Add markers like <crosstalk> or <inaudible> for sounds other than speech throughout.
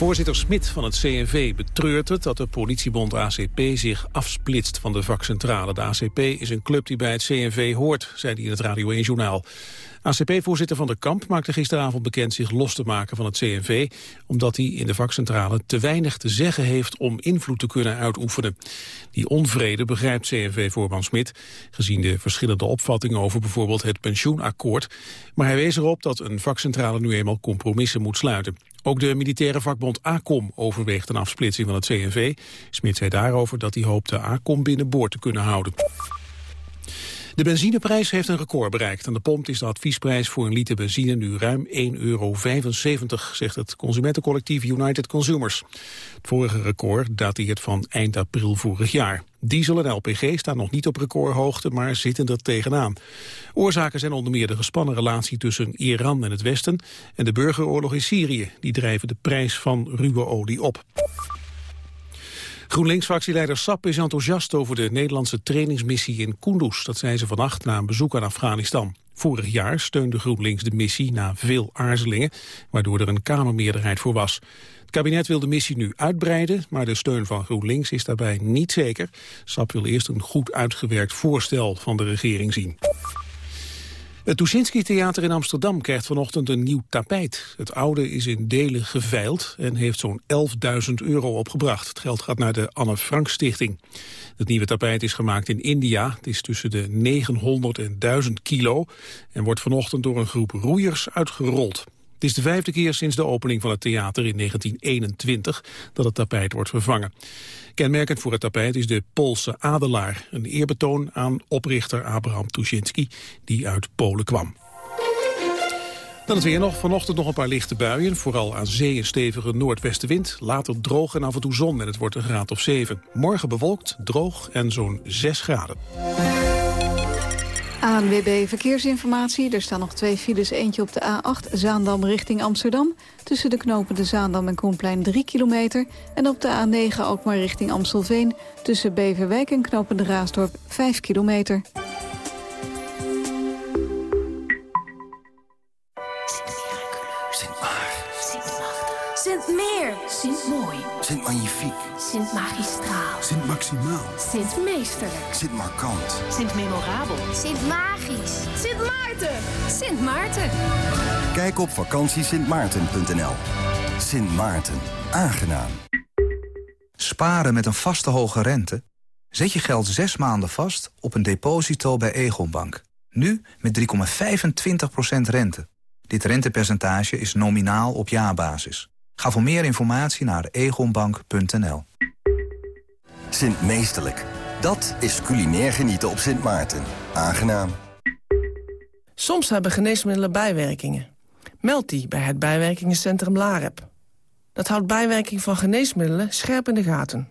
Voorzitter Smit van het CNV betreurt het dat de politiebond ACP zich afsplitst van de vakcentrale. De ACP is een club die bij het CNV hoort, zei hij in het Radio 1-journaal. ACP-voorzitter Van der Kamp maakte gisteravond bekend zich los te maken van het CNV, omdat hij in de vakcentrale te weinig te zeggen heeft om invloed te kunnen uitoefenen. Die onvrede begrijpt CNV-voorman Smit, gezien de verschillende opvattingen over bijvoorbeeld het pensioenakkoord. Maar hij wees erop dat een vakcentrale nu eenmaal compromissen moet sluiten. Ook de militaire vakbond ACOM overweegt een afsplitsing van het CNV. Smit zei daarover dat hij hoopt de ACOM binnenboord te kunnen houden. De benzineprijs heeft een record bereikt. Aan de pomp is de adviesprijs voor een liter benzine nu ruim 1,75 euro, zegt het consumentencollectief United Consumers. Het vorige record dateert van eind april vorig jaar. Diesel en LPG staan nog niet op recordhoogte, maar zitten er tegenaan. Oorzaken zijn onder meer de gespannen relatie tussen Iran en het Westen en de burgeroorlog in Syrië. Die drijven de prijs van ruwe olie op. GroenLinks-fractieleider Sap is enthousiast over de Nederlandse trainingsmissie in Kunduz. Dat zei ze vannacht na een bezoek aan Afghanistan. Vorig jaar steunde GroenLinks de missie na veel aarzelingen, waardoor er een Kamermeerderheid voor was. Het kabinet wil de missie nu uitbreiden, maar de steun van GroenLinks is daarbij niet zeker. Sap wil eerst een goed uitgewerkt voorstel van de regering zien. Het Tuschinski-theater in Amsterdam krijgt vanochtend een nieuw tapijt. Het oude is in delen geveild en heeft zo'n 11.000 euro opgebracht. Het geld gaat naar de Anne Frank Stichting. Het nieuwe tapijt is gemaakt in India. Het is tussen de 900 en 1000 kilo en wordt vanochtend door een groep roeiers uitgerold. Het is de vijfde keer sinds de opening van het theater in 1921 dat het tapijt wordt vervangen. Kenmerkend voor het tapijt is de Poolse adelaar, een eerbetoon aan oprichter Abraham Tuschinski, die uit Polen kwam. Dan het weer nog. Vanochtend nog een paar lichte buien. Vooral aan zee een stevige noordwestenwind. Later droog en af en toe zon en het wordt een graad of 7. Morgen bewolkt, droog en zo'n 6 graden. ANWB Verkeersinformatie. Er staan nog twee files. Eentje op de A8 Zaandam richting Amsterdam. Tussen de knopen de Zaandam en Koenplein 3 kilometer. En op de A9 ook maar richting Amstelveen. Tussen Beverwijk en knopen de Raasdorp 5 kilometer. Sint-Meer. Sint-Mooi. Sint-Magnifiek. Sint-Magistraal. Sint-Maximaal. Sint-Meesterlijk. Sint-Markant. Sint-Memorabel. Sint-Magisch. Sint Maarten. Sint Maarten. Kijk op vakantiesintmaarten.nl. Sint Maarten. Aangenaam. Sparen met een vaste hoge rente? Zet je geld zes maanden vast op een deposito bij Egonbank. Nu met 3,25% rente. Dit rentepercentage is nominaal op jaarbasis. Ga voor meer informatie naar egonbank.nl. Sint Meesterlijk. Dat is culinair genieten op Sint Maarten. Aangenaam. Soms hebben geneesmiddelen bijwerkingen. Meld die bij het bijwerkingencentrum LAREP. Dat houdt bijwerking van geneesmiddelen scherp in de gaten.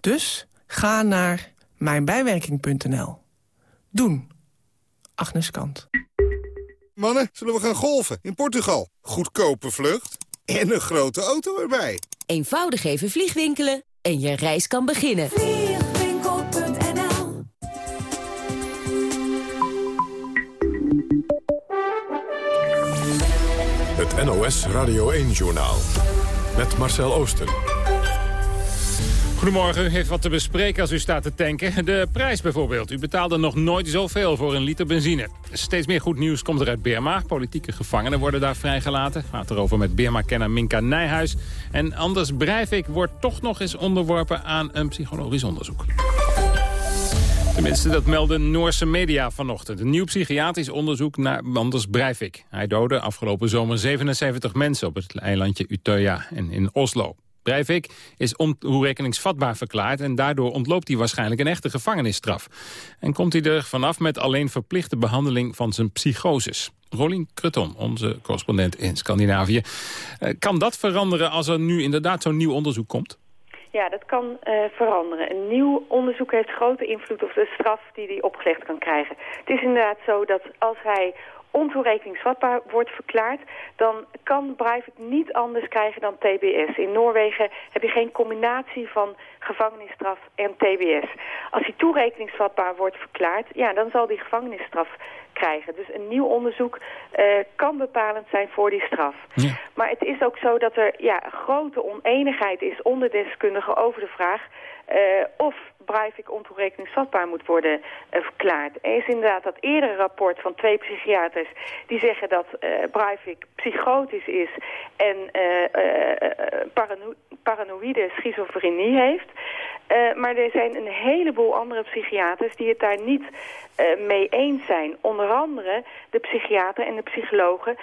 Dus ga naar mijnbijwerking.nl. Doen. Agnes Kant. Mannen, zullen we gaan golfen in Portugal? Goedkope vlucht en een grote auto erbij. Eenvoudig even vliegwinkelen en je reis kan beginnen. Vliegwinkel.nl Het NOS Radio 1-journaal. Met Marcel Oosten. Goedemorgen, u heeft wat te bespreken als u staat te tanken. De prijs bijvoorbeeld. U betaalde nog nooit zoveel voor een liter benzine. Steeds meer goed nieuws komt er uit Birma. Politieke gevangenen worden daar vrijgelaten. Gaat erover met Birma-kenner Minka Nijhuis. En Anders Breivik wordt toch nog eens onderworpen aan een psychologisch onderzoek. Tenminste, dat melden Noorse media vanochtend. Een nieuw psychiatrisch onderzoek naar Anders Breivik. Hij doodde afgelopen zomer 77 mensen op het eilandje Utøya en in Oslo. Breivik is ontoerekeningsvatbaar verklaard... en daardoor ontloopt hij waarschijnlijk een echte gevangenisstraf. En komt hij er vanaf met alleen verplichte behandeling van zijn psychoses. Rolien Kreton, onze correspondent in Scandinavië. Eh, kan dat veranderen als er nu inderdaad zo'n nieuw onderzoek komt? Ja, dat kan uh, veranderen. Een nieuw onderzoek heeft grote invloed op de straf die hij opgelegd kan krijgen. Het is inderdaad zo dat als hij ontoerekeningsvatbaar wordt verklaard, dan kan Breivik niet anders krijgen dan TBS. In Noorwegen heb je geen combinatie van gevangenisstraf en TBS. Als hij toerekeningsvatbaar wordt verklaard, ja, dan zal hij gevangenisstraf krijgen. Dus een nieuw onderzoek uh, kan bepalend zijn voor die straf. Ja. Maar het is ook zo dat er ja, grote oneenigheid is onder deskundigen over de vraag... Uh, of Breivik ontoerekeningsvatbaar moet worden uh, verklaard. Er is inderdaad dat eerdere rapport van twee psychiaters... die zeggen dat uh, Breivik psychotisch is en parano paranoïde schizofrenie heeft. Maar er zijn een heleboel andere psychiaters die het daar niet mee eens zijn. Onder andere de psychiater en de psychologen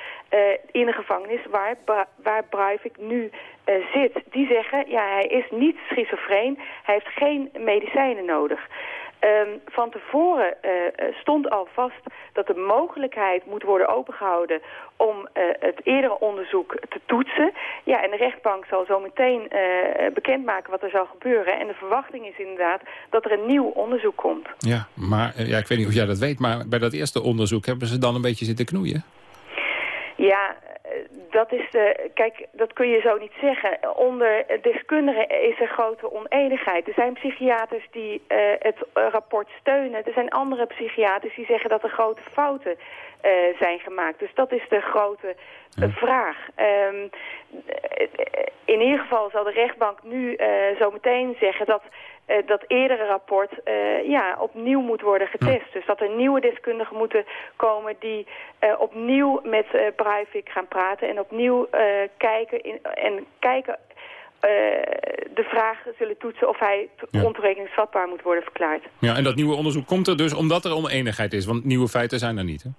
in de gevangenis waar, waar Breivik nu zit, die zeggen, ja, hij is niet schizofreen, hij heeft geen medicijnen nodig. Um, van tevoren uh, stond al vast dat de mogelijkheid moet worden opengehouden om uh, het eerdere onderzoek te toetsen. Ja, en de rechtbank zal zo meteen bekendmaken wat er zal gebeuren. En de verwachting is inderdaad dat er een nieuw onderzoek komt. Ja, maar ja, ik weet niet of jij dat weet, maar bij dat eerste onderzoek hebben ze dan een beetje zitten knoeien? Ja, dat is de, kijk, dat kun je zo niet zeggen. Onder deskundigen is er grote oneenigheid. Er zijn psychiaters die uh, het rapport steunen. Er zijn andere psychiaters die zeggen dat er grote fouten uh, zijn gemaakt. Dus dat is de grote uh, vraag. Um, in ieder geval zal de rechtbank nu zo meteen zeggen dat uh, dat eerdere rapport uh, ja, opnieuw moet worden getest. Dus dat er nieuwe deskundigen moeten komen die uh, opnieuw met uh, Breivik gaan praten en opnieuw kijken in, en kijken de vraag zullen toetsen of hij ja. ontoerekeningsvatbaar moet worden verklaard. Ja, en dat nieuwe onderzoek komt er dus omdat er oneenigheid is, want nieuwe feiten zijn er niet, hè?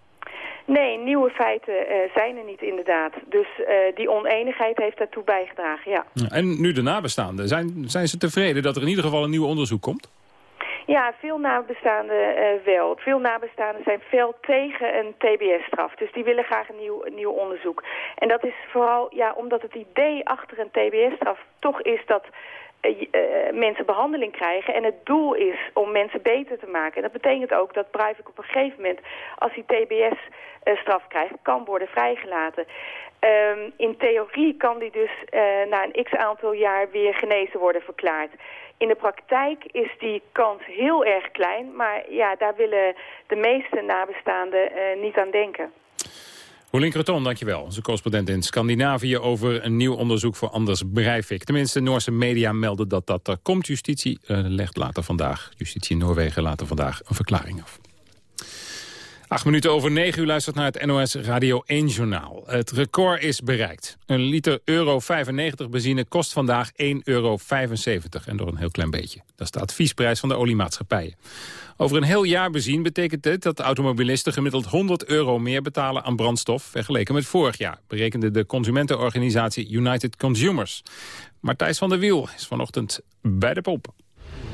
Nee, nieuwe feiten uh, zijn er niet inderdaad. Dus uh, die oneenigheid heeft daartoe bijgedragen, ja. En nu de nabestaanden, zijn, zijn ze tevreden dat er in ieder geval een nieuw onderzoek komt? Ja, veel nabestaanden uh, wel. Veel nabestaanden zijn veel tegen een TBS-straf. Dus die willen graag een nieuw, een nieuw onderzoek. En dat is vooral ja, omdat het idee achter een TBS-straf toch is dat mensen behandeling krijgen. En het doel is om mensen beter te maken. En dat betekent ook dat Breivik op een gegeven moment, als hij TBS-straf uh, krijgt, kan worden vrijgelaten. Um, in theorie kan die dus na een x-aantal jaar weer genezen worden verklaard. In de praktijk is die kans heel erg klein, maar ja, daar willen de meeste nabestaanden niet aan denken. Roelien Creton, dankjewel. Onze correspondent in Scandinavië over een nieuw onderzoek voor Anders Breivik. Tenminste, Noorse media melden dat dat er komt. Justitie uh, legt later vandaag, justitie in Noorwegen later vandaag een verklaring af. Acht minuten over negen uur luistert naar het NOS Radio 1-journaal. Het record is bereikt. Een liter euro 95 benzine kost vandaag 1,75 euro. En door een heel klein beetje. Dat is de adviesprijs van de oliemaatschappijen. Over een heel jaar bezien betekent dit dat automobilisten gemiddeld 100 euro meer betalen aan brandstof vergeleken met vorig jaar, berekende de consumentenorganisatie United Consumers. Martijs van der Wiel is vanochtend bij de pomp.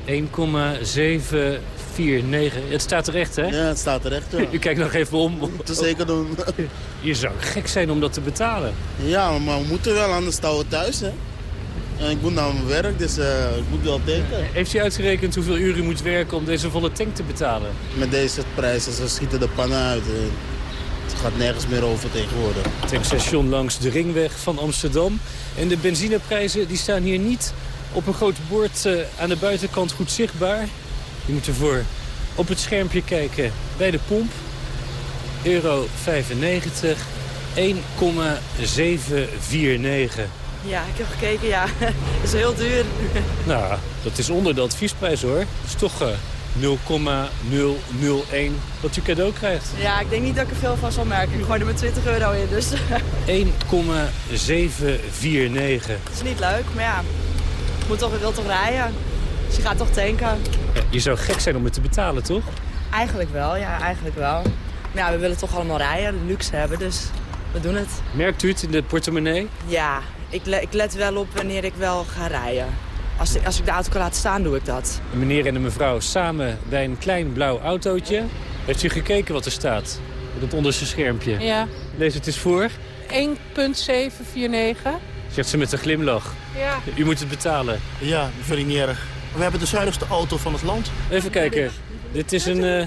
1,749. Het staat terecht, hè? Ja, het staat terecht, ja. <laughs> U kijkt nog even om. Moet er zeker doen. <laughs> Je zou gek zijn om dat te betalen. Ja, maar we moeten wel, anders staan we thuis, hè. En ik moet naar mijn werk, dus uh, ik moet wel denken. Heeft u uitgerekend hoeveel uur u moet werken om deze volle tank te betalen? Met deze prijzen, ze schieten de pannen uit. Het gaat nergens meer over tegenwoordig. Tankstation langs de ringweg van Amsterdam. En de benzineprijzen die staan hier niet op een groot bord uh, aan de buitenkant goed zichtbaar. Je moet ervoor op het schermpje kijken bij de pomp. Euro 95, 1,749. Ja, ik heb gekeken, ja. <laughs> dat is heel duur. <laughs> Nou, dat is onder de adviesprijs hoor. Dat is toch uh, 0,001 wat u cadeau krijgt. Ja, ik denk niet dat ik er veel van zal merken. Ik gooi er met 20 euro in, dus... <laughs> 1,749. Dat is niet leuk, maar ja, moet toch, wil toch rijden. Dus je gaat toch tanken. Je zou gek zijn om het te betalen, toch? Eigenlijk wel, ja, eigenlijk wel. Maar ja, we willen toch allemaal rijden, de luxe hebben, dus we doen het. Merkt u het in de portemonnee? Ja, ik, le ik let wel op wanneer ik wel ga rijden. Als, als ik de auto kan laten staan, doe ik dat. Een meneer en een mevrouw samen bij een klein blauw autootje. Heeft u gekeken wat er staat? Op het onderste schermpje. Ja. Lees het eens voor. 1,749. Zegt ze met een glimlach. Ja. U moet het betalen. Ja, dat vind ik niet erg. We hebben de zuinigste auto van het land. Even kijken. Dit is een, uh,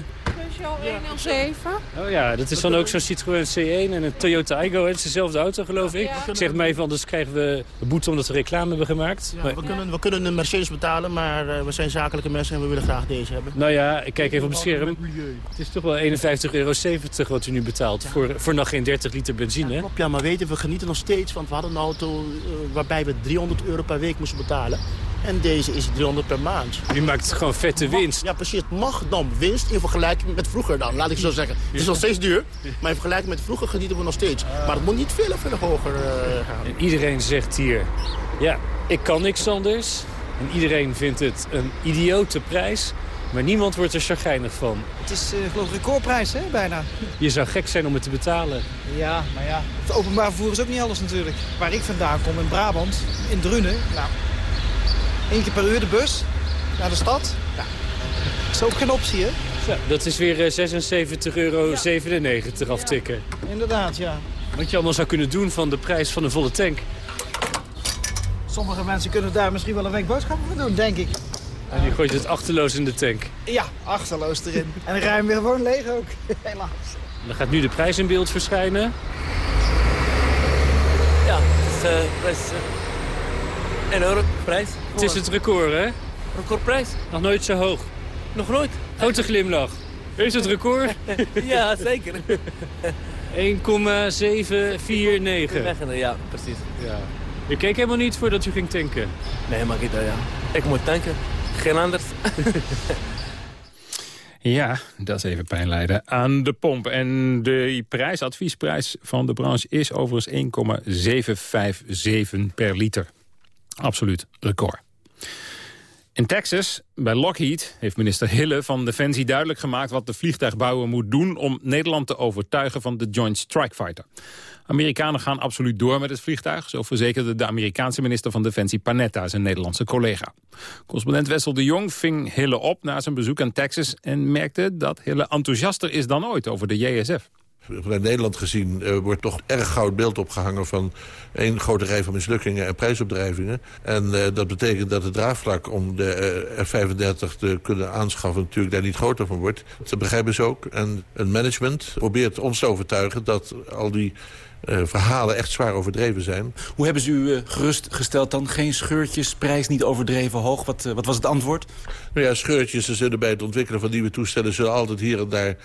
Peugeot 107. Oh ja, dat is dan ook zo'n Citroën C1 en een Toyota Aygo. Het is dezelfde auto, geloof ik. Zeg mij even, anders krijgen we een boete omdat we reclame hebben gemaakt. Ja, Maar- we, kunnen, we kunnen een Mercedes betalen, maar eh, we zijn zakelijke mensen en we willen graag deze hebben. Nou ja, ik kijk even op het scherm. Het is toch wel 51,70 euro wat u nu betaalt voor, voor nog geen 30 liter benzine. Klopt, ja, maar weten, we genieten nog steeds, want we hadden een auto eh, waarbij we 300 euro per week moesten betalen. En deze is 300 per maand. U maakt gewoon vette winst. Ja, precies. Het mag dan winst in vergelijking met vroeger dan, laat ik zo zeggen. Het is nog steeds duur, maar in vergelijking met vroeger genieten we nog steeds. Maar het moet niet veel verder hoger eh, gaan. En iedereen zegt hier, ja, ik kan niks anders. En iedereen vindt het een idiote prijs. Maar niemand wordt er chagrijnig van. Het is eh, geloof ik recordprijs, hè, bijna. Je zou gek zijn om het te betalen. Ja, maar ja, het openbaar vervoer is ook niet alles natuurlijk. Waar ik vandaan kom, in Brabant, in Drunen, nou, één keer per uur de bus naar de stad. Ja, is ook geen optie, hè? Ja, dat is weer eh, 76,97 euro aftikken. Inderdaad, ja. Wat je allemaal zou kunnen doen van de prijs van een volle tank. Sommige mensen kunnen daar misschien wel een week boodschappen voor doen, denk ik. En die gooit het achterloos in de tank. Ja, achterloos erin. <laughs> en dan rijden we weer gewoon leeg ook, <laughs> helaas. Dan gaat nu de prijs in beeld verschijnen. Ja, het is uh, prijs, uh, 1 euro prijs. Het is het record, hè? Recordprijs. Nog nooit zo hoog. Nog nooit. Grote glimlach. Is het record? <laughs> ja, zeker. <laughs> 1,749. Weggende, ja, precies. Ja. U keek helemaal niet voordat u ging tanken? Nee, maar ja. Ik moet tanken. Geen anders. <laughs> Ja, dat is even pijn lijden aan de pomp. En de prijs, adviesprijs van de branche is overigens 1,757 per liter. Absoluut record. In Texas, bij Lockheed, heeft minister Hille van Defensie duidelijk gemaakt... wat de vliegtuigbouwer moet doen om Nederland te overtuigen van de Joint Strike Fighter. Amerikanen gaan absoluut door met het vliegtuig. Zo verzekerde de Amerikaanse minister van Defensie Panetta zijn Nederlandse collega. Correspondent Wessel de Jong ving Hille op na zijn bezoek aan Texas... en merkte dat Hille enthousiaster is dan ooit over de JSF. Vanuit Nederland gezien uh, wordt toch erg goud beeld opgehangen... van één grote rij van mislukkingen en prijsopdrijvingen. En uh, dat betekent dat het draagvlak om de uh, F-35 te kunnen aanschaffen... natuurlijk daar niet groter van wordt. Dat begrijpen ze ook. En het management probeert ons te overtuigen dat al die... Uh, verhalen echt zwaar overdreven zijn. Hoe hebben ze u uh, gerustgesteld dan? Geen scheurtjes, prijs niet overdreven hoog? Wat, uh, wat was het antwoord? Nou ja, scheurtjes er zullen bij het ontwikkelen van nieuwe toestellen... zullen altijd hier en daar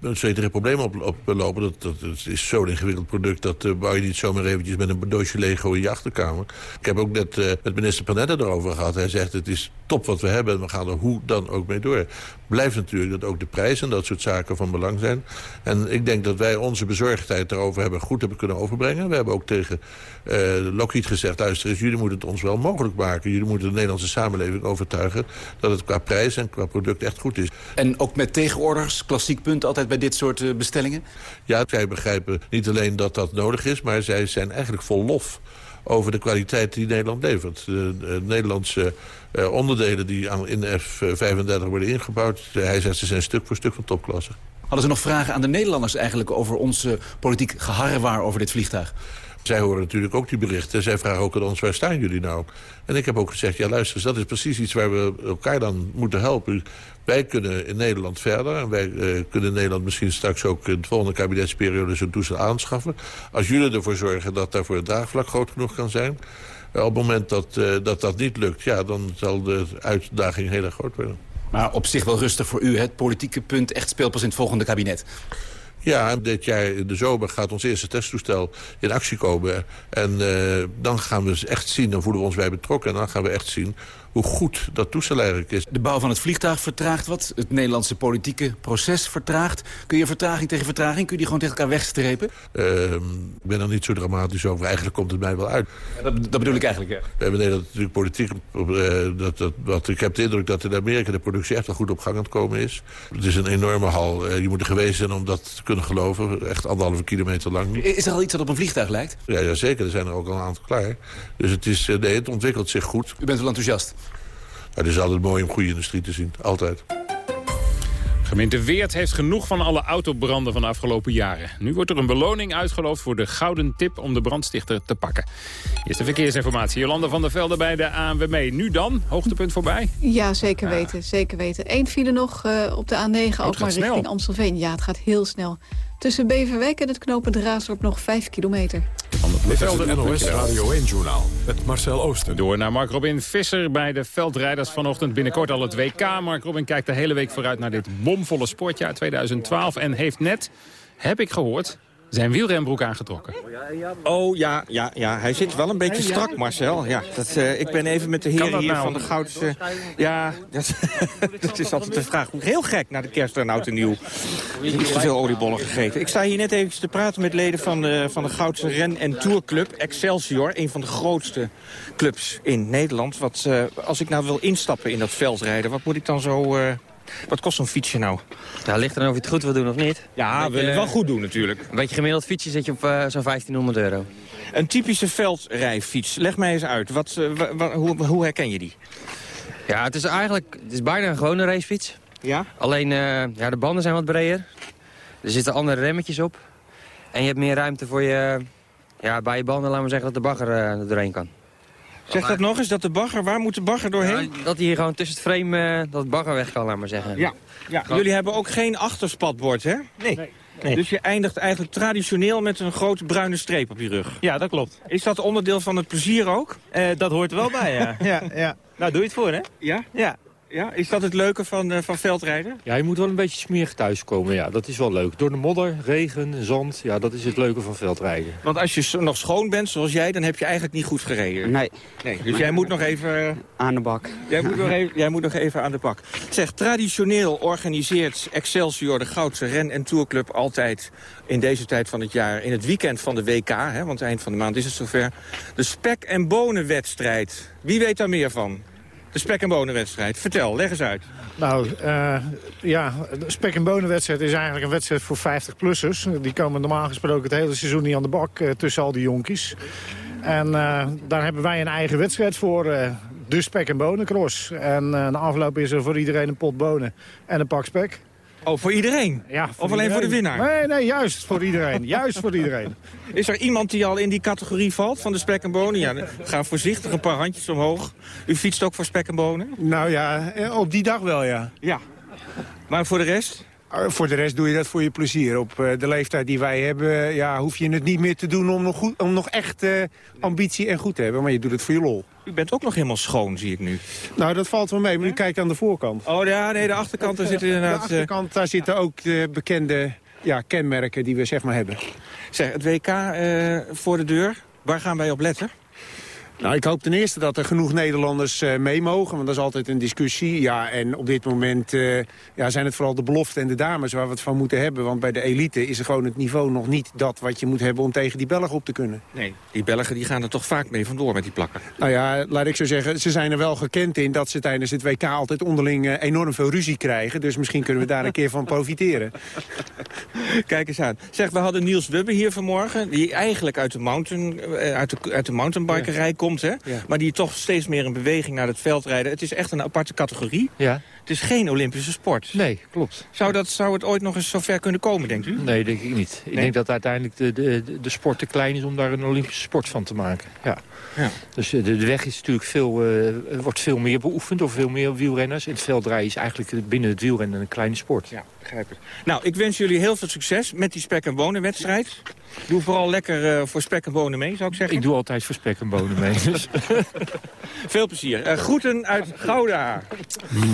een zekere problemen op, op lopen. Dat, dat, dat is zo'n ingewikkeld product... dat bouw je niet zomaar eventjes met een doosje Lego in je achterkamer. Ik heb ook net met minister Panetta erover gehad. Hij zegt het is top wat we hebben en we gaan er hoe dan ook mee door. Blijft natuurlijk dat ook de prijs en dat soort zaken van belang zijn. En ik denk dat wij onze bezorgdheid daarover hebben goed hebben kunnen overbrengen. We hebben ook tegen uh, Lockheed gezegd... luister eens, jullie moeten het ons wel mogelijk maken. Jullie moeten de Nederlandse samenleving overtuigen... dat het qua prijs en qua product echt goed is. En ook met tegenorders, klassiek punt altijd bij dit soort uh, bestellingen? Ja, zij begrijpen niet alleen dat dat nodig is... maar zij zijn eigenlijk vol lof over de kwaliteit die Nederland levert. De, de Nederlandse uh, onderdelen die aan, in de F-35 worden ingebouwd... hij zegt ze zijn stuk voor stuk van topklasse. Hadden ze nog vragen aan de Nederlanders eigenlijk over uh, politiek geharrewaar over dit vliegtuig? Zij horen natuurlijk ook die berichten. Zij vragen ook aan ons, waar staan jullie nou? En ik heb ook gezegd, ja luister, dat is precies iets waar we elkaar dan moeten helpen. Wij kunnen in Nederland verder. En wij uh, kunnen Nederland misschien straks ook in de volgende kabinetsperiode zo'n toestel aanschaffen. Als jullie ervoor zorgen dat daarvoor het draagvlak groot genoeg kan zijn. Uh, op het moment dat, uh, dat dat niet lukt, ja, dan zal de uitdaging heel erg groot worden. Maar op zich wel rustig voor u, het politieke punt echt speelt pas in het volgende kabinet. Ja, dit jaar in de zomer gaat ons eerste testtoestel in actie komen. En uh, dan gaan we echt zien, dan voelen we ons bij betrokken... en dan gaan we echt zien hoe goed dat toestel eigenlijk is. De bouw van het vliegtuig vertraagt wat. Het Nederlandse politieke proces vertraagt. Kun je vertraging tegen vertraging, kun je die gewoon tegen elkaar wegstrepen? Uh, ik ben er niet zo dramatisch over. Eigenlijk komt het mij wel uit. Ja, dat, dat, bedoel ik eigenlijk, ja. We hebben Nederland natuurlijk politiek... Uh, dat, dat, wat, ik heb de indruk dat in Amerika de productie echt wel goed op gang aan het komen is. Het is een enorme hal. Uh, je moet er geweest zijn om dat te kunnen geloven. Echt anderhalve kilometer lang. Is er al iets dat op een vliegtuig lijkt? Ja, ja zeker. Er zijn er ook al een aantal klaar. Dus het, is, nee, het ontwikkelt zich goed. U bent wel enthousiast? Het is altijd mooi om goede industrie te zien. Altijd. Gemeente Weert heeft genoeg van alle autobranden van de afgelopen jaren. Nu wordt er een beloning uitgeloofd voor de gouden tip om de brandstichter te pakken. Eerste verkeersinformatie. Jolanda van der Velde bij de ANWB. Nu dan, hoogtepunt voorbij? Ja, zeker weten. Zeker weten. Eén file nog uh, op de A9, ook maar richting snel. Amstelveen. Ja, het gaat heel snel. Tussen Beverwijk en het knooppunt Raasdorp nog 5 kilometer. Dit is het NOS Radio 1-journaal met Marcel Ooster. Door naar Mark Robin Visser bij de veldrijders vanochtend. Binnenkort al het WK. Mark Robin kijkt de hele week vooruit naar dit bomvolle sportjaar 2012. En heeft net, heb ik gehoord, zijn wielrenbroek aangetrokken. Oh ja, ja, ja, hij zit wel een beetje strak, Marcel. Ja, dat, uh, ik ben even met de heren hier nou? van de Goudse... ja, dat, <laughs> dat, is altijd de vraag. Heel gek naar de kerst en oud en nieuw. Niet te veel oliebollen gegeten. Ik sta hier net even te praten met leden van de, van de Goudse Ren- en Tourclub. Excelsior, een van de grootste clubs in Nederland. Wat, uh, als ik nou wil instappen in dat veldrijden, wat moet ik dan zo... Uh, wat kost zo'n fietsje nou? Ja, ligt er of je het goed wil doen of niet. Ja, we willen het wel goed doen natuurlijk. Een beetje gemiddeld fietsje zit je op uh, zo'n 1500 euro. Een typische veldrijfiets. Leg mij eens uit. Wat, uh, hoe, hoe, herken je die? Ja, het is eigenlijk het is bijna een gewone racefiets. Ja? Alleen uh, ja, de banden zijn wat breder. Er zitten andere remmetjes op. En je hebt meer ruimte voor je, ja, bij je banden, laten we zeggen, dat de bagger er doorheen kan. Zeg dat nog eens, dat de bagger, waar moet de bagger doorheen? Ja, dat hij hier gewoon tussen het frame, uh, dat het bagger weg kan, laat maar zeggen. Ja, ja. jullie hebben ook geen achterspatbord, hè? Nee. nee. Dus je eindigt eigenlijk traditioneel met een grote bruine streep op je rug. Ja, dat klopt. Is dat onderdeel van het plezier ook? Uh, dat hoort er wel bij, ja. <laughs> ja, ja. Nou, doe je het voor, hè? Ja? Ja. Ja, is dat het leuke van, uh, van veldrijden? Ja, je moet wel een beetje smerig thuiskomen. Ja, dat is wel leuk. Door de modder, regen, zand. Ja, dat is het leuke van veldrijden. Want als je nog schoon bent, zoals jij, dan heb je eigenlijk niet goed gereden. Nee. nee dus jij moet nog even... Aan de bak. Jij moet, nog even, jij moet nog even aan de bak. Zeg, traditioneel organiseert Excelsior, de Goudse Ren- en Tourclub... altijd in deze tijd van het jaar, in het weekend van de WK... Hè, want eind van de maand is het zover... de spek- en bonenwedstrijd. Wie weet daar meer van? De spek- en bonenwedstrijd. Vertel, leg eens uit. Nou, uh, ja, de spek- en bonenwedstrijd is eigenlijk een wedstrijd voor 50-plussers. Die komen normaal gesproken het hele seizoen niet aan de bak uh, tussen al die jonkies. En uh, daar hebben wij een eigen wedstrijd voor, de spek- en bonencross. En na afloop is er voor iedereen een pot bonen en een pak spek. Oh, voor iedereen? Ja, Of alleen voor de winnaar? Nee, nee, juist voor iedereen. <laughs> juist voor iedereen. Is er iemand die al in die categorie valt van de spek en bonen? Ja, ga voorzichtig een paar handjes omhoog. U fietst ook voor spek en bonen? Nou ja, op die dag wel, ja. Ja. Maar voor de rest? Voor de rest doe je dat voor je plezier. Op de leeftijd die wij hebben ja, hoef je het niet meer te doen om nog, goed, om nog echt uh, ambitie en goed te hebben. Maar je doet het voor je lol. U bent ook nog helemaal schoon, zie ik nu. Nou, dat valt wel mee, maar u kijkt aan de voorkant. Oh ja, nee, de achterkant, daar zitten inderdaad... <laughs> De achterkant, daar zitten ook de bekende ja, kenmerken die we zeg maar hebben. Zeg, het WK uh, voor de deur, waar gaan wij op letten? Nou, ik hoop ten eerste dat er genoeg Nederlanders uh, mee mogen. Want dat is altijd een discussie. Ja, en op dit moment uh, ja, zijn het vooral de beloften en de dames waar we het van moeten hebben. Want bij de elite is er gewoon het niveau nog niet dat wat je moet hebben om tegen die Belgen op te kunnen. Nee, die Belgen die gaan er toch vaak mee vandoor met die plakken. Nou ja, laat ik zo zeggen, ze zijn er wel gekend in dat ze tijdens het WK altijd onderling uh, enorm veel ruzie krijgen. Dus misschien kunnen we daar een keer van profiteren. <laughs> Kijk eens aan. Zeg, we hadden Niels Wubbe hier vanmorgen. Die eigenlijk uit de, mountain, uit de, uit de mountainbikerij ja. Komt. Hè? Ja. Maar die toch steeds meer in beweging naar het veldrijden. Het is echt een aparte categorie. Ja. Het is geen Olympische sport. Nee, klopt. Zou, dat, zou het ooit nog eens zover kunnen komen, denkt u? Nee, denk ik niet. Ik denk dat uiteindelijk de, de, de sport te klein is om daar een Olympische sport van te maken. Ja. Ja. Dus de, de weg is natuurlijk veel, uh, wordt veel meer beoefend door veel meer wielrenners. En het veldrijden is eigenlijk binnen het wielrennen een kleine sport. Ja, begrijp ik. Nou, ik wens jullie heel veel succes met die spek- en bonenwedstrijd. Doe vooral lekker uh, voor spek en bonen mee, zou ik zeggen. Ik doe altijd voor spek en bonen mee. <laughs> Dus. Veel plezier. Uh, groeten uit Gouda.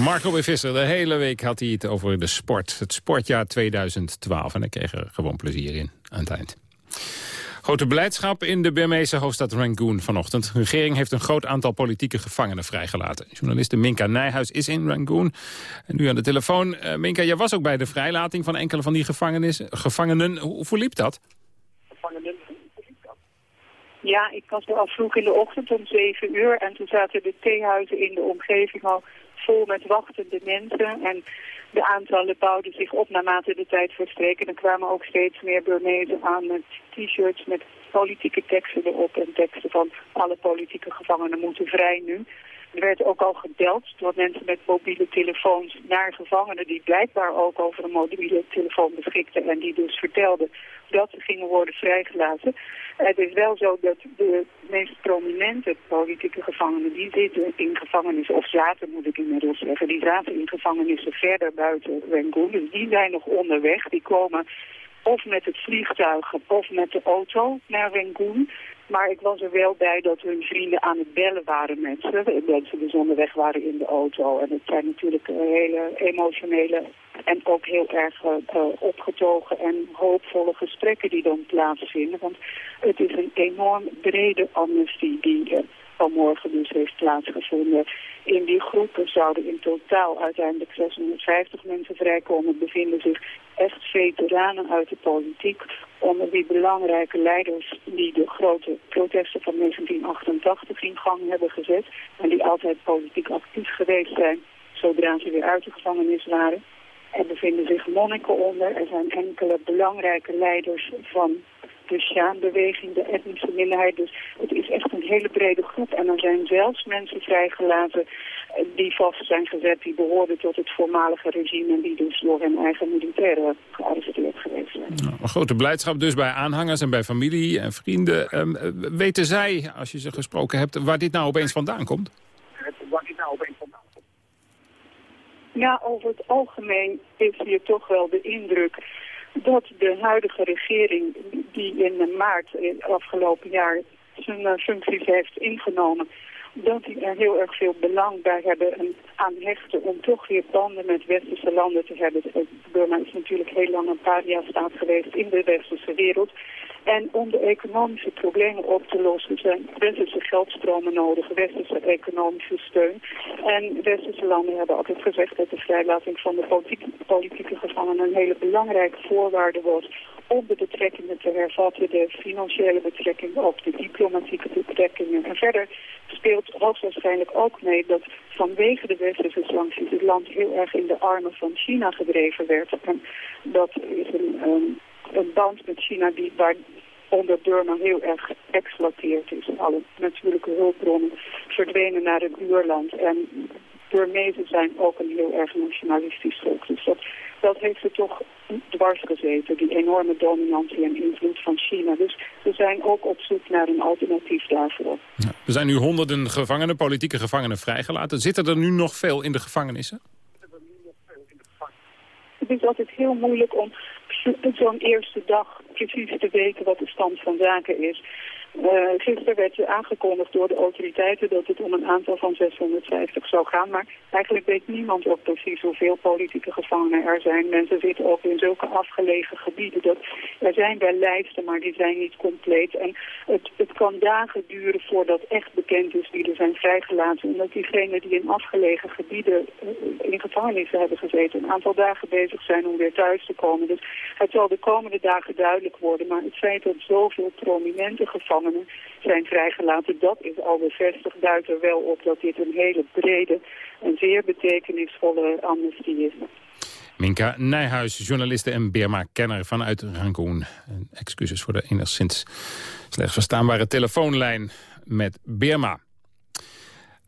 Marco B. Visser, de hele week had hij het over de sport. Het sportjaar 2012. En hij kreeg er gewoon plezier in aan het eind. Grote beleidschap in de Burmeese hoofdstad Rangoon vanochtend. De regering heeft een groot aantal politieke gevangenen vrijgelaten. Journaliste Minka Nijhuis is in Rangoon. En nu aan de telefoon. Uh, Minka, jij was ook bij de vrijlating van enkele van die gevangenen. Hoe verliep dat? Ja, ik was er al vroeg in de ochtend om zeven uur en toen zaten de theehuizen in de omgeving al vol met wachtende mensen. En de aantallen bouwden zich op naarmate de tijd verstreek. En er kwamen ook steeds meer Burmezen aan met t-shirts met politieke teksten erop en teksten van alle politieke gevangenen moeten vrij nu. Er werd ook al gebeld door mensen met mobiele telefoons naar gevangenen die blijkbaar ook over een mobiele telefoon beschikten en die dus vertelden dat ze gingen worden vrijgelaten. Het is wel zo dat de meest prominente politieke gevangenen, die zitten in gevangenissen, of zaten moet ik inmiddels zeggen, die zaten in gevangenissen verder buiten Rangoon. Dus die zijn nog onderweg, die komen of met het vliegtuig of met de auto naar Rangoon. Maar ik was er wel bij dat hun vrienden aan het bellen waren met ze. Dat ze dus onderweg waren in de auto. En het zijn natuurlijk hele emotionele en ook heel erg uh, opgetogen en hoopvolle gesprekken die dan plaatsvinden. Want het is een enorm brede amnestie die uh, vanmorgen dus heeft plaatsgevonden. In die groepen zouden in totaal uiteindelijk 650 mensen vrijkomen. bevinden zich echt veteranen uit de politiek. Onder die belangrijke leiders die de grote protesten van 1988 in gang hebben gezet. En die altijd politiek actief geweest zijn zodra ze weer uit de gevangenis waren. Er bevinden zich monniken onder. Er zijn enkele belangrijke leiders van de Sjaan-beweging, de etnische minderheid. Dus het is echt een hele brede groep. En er zijn zelfs mensen vrijgelaten eh, die vast zijn gezet, die behoorden tot het voormalige regime en die dus door hun eigen militairen gearresteerd geweest zijn. Nou, een grote blijdschap dus bij aanhangers en bij familie en vrienden. Um, weten zij, als je ze gesproken hebt, waar dit nou opeens vandaan komt? Waar dit nou opeens vandaan komt? Ja, over het algemeen is hier toch wel de indruk dat de huidige regering die in maart afgelopen jaar zijn uh, functies heeft ingenomen, dat die er heel erg veel belang bij hebben en aan hechten om toch weer banden met westerse landen te hebben. Burma is natuurlijk heel lang een paria-staat geweest in de westerse wereld. En om de economische problemen op te lossen zijn westerse geldstromen nodig, westerse economische steun. En westerse landen hebben altijd gezegd dat de vrijlating van de politieke, politieke gevangenen een hele belangrijke voorwaarde was om de betrekkingen te hervatten, de financiële betrekkingen, ook de diplomatieke betrekkingen. En verder speelt hoogstwaarschijnlijk ook mee dat vanwege de westerse sancties het land heel erg in de armen van China gedreven werd. En dat is een, um, een band met China die waar onder Burma heel erg geëxploiteerd is. Alle natuurlijke hulpbronnen verdwenen naar het buurland. En Burmezen zijn ook een heel erg nationalistisch volk. Dus dat, dat heeft er toch dwars gezeten, die enorme dominantie en invloed van China. Dus we zijn ook op zoek naar een alternatief daarvoor. Ja, er zijn nu honderden gevangenen, politieke gevangenen vrijgelaten. Zitten er nu nog veel in de gevangenissen? Het is altijd heel moeilijk om zo'n eerste dag precies te weten wat de stand van zaken is. Uh, gisteren werd aangekondigd door de autoriteiten dat het om een aantal van 650 zou gaan. Maar eigenlijk weet niemand ook precies hoeveel politieke gevangenen er zijn. Mensen zitten ook in zulke afgelegen gebieden. Dat, er zijn wel lijsten, maar die zijn niet compleet. En het, het kan dagen duren voordat echt bekend is wie er zijn vrijgelaten. Omdat diegenen die in afgelegen gebieden uh, in gevangenissen hebben gezeten... een aantal dagen bezig zijn om weer thuis te komen. Dus het zal de komende dagen duidelijk worden. Maar het feit dat zoveel prominente gevangenen zijn vrijgelaten. Dat is al bevestigd, duidt er wel op dat dit een hele brede en zeer betekenisvolle amnestie is. Minka Nijhuis, journaliste en Birma-kenner vanuit Rangoon. Excuses voor de enigszins slecht verstaanbare telefoonlijn met Birma.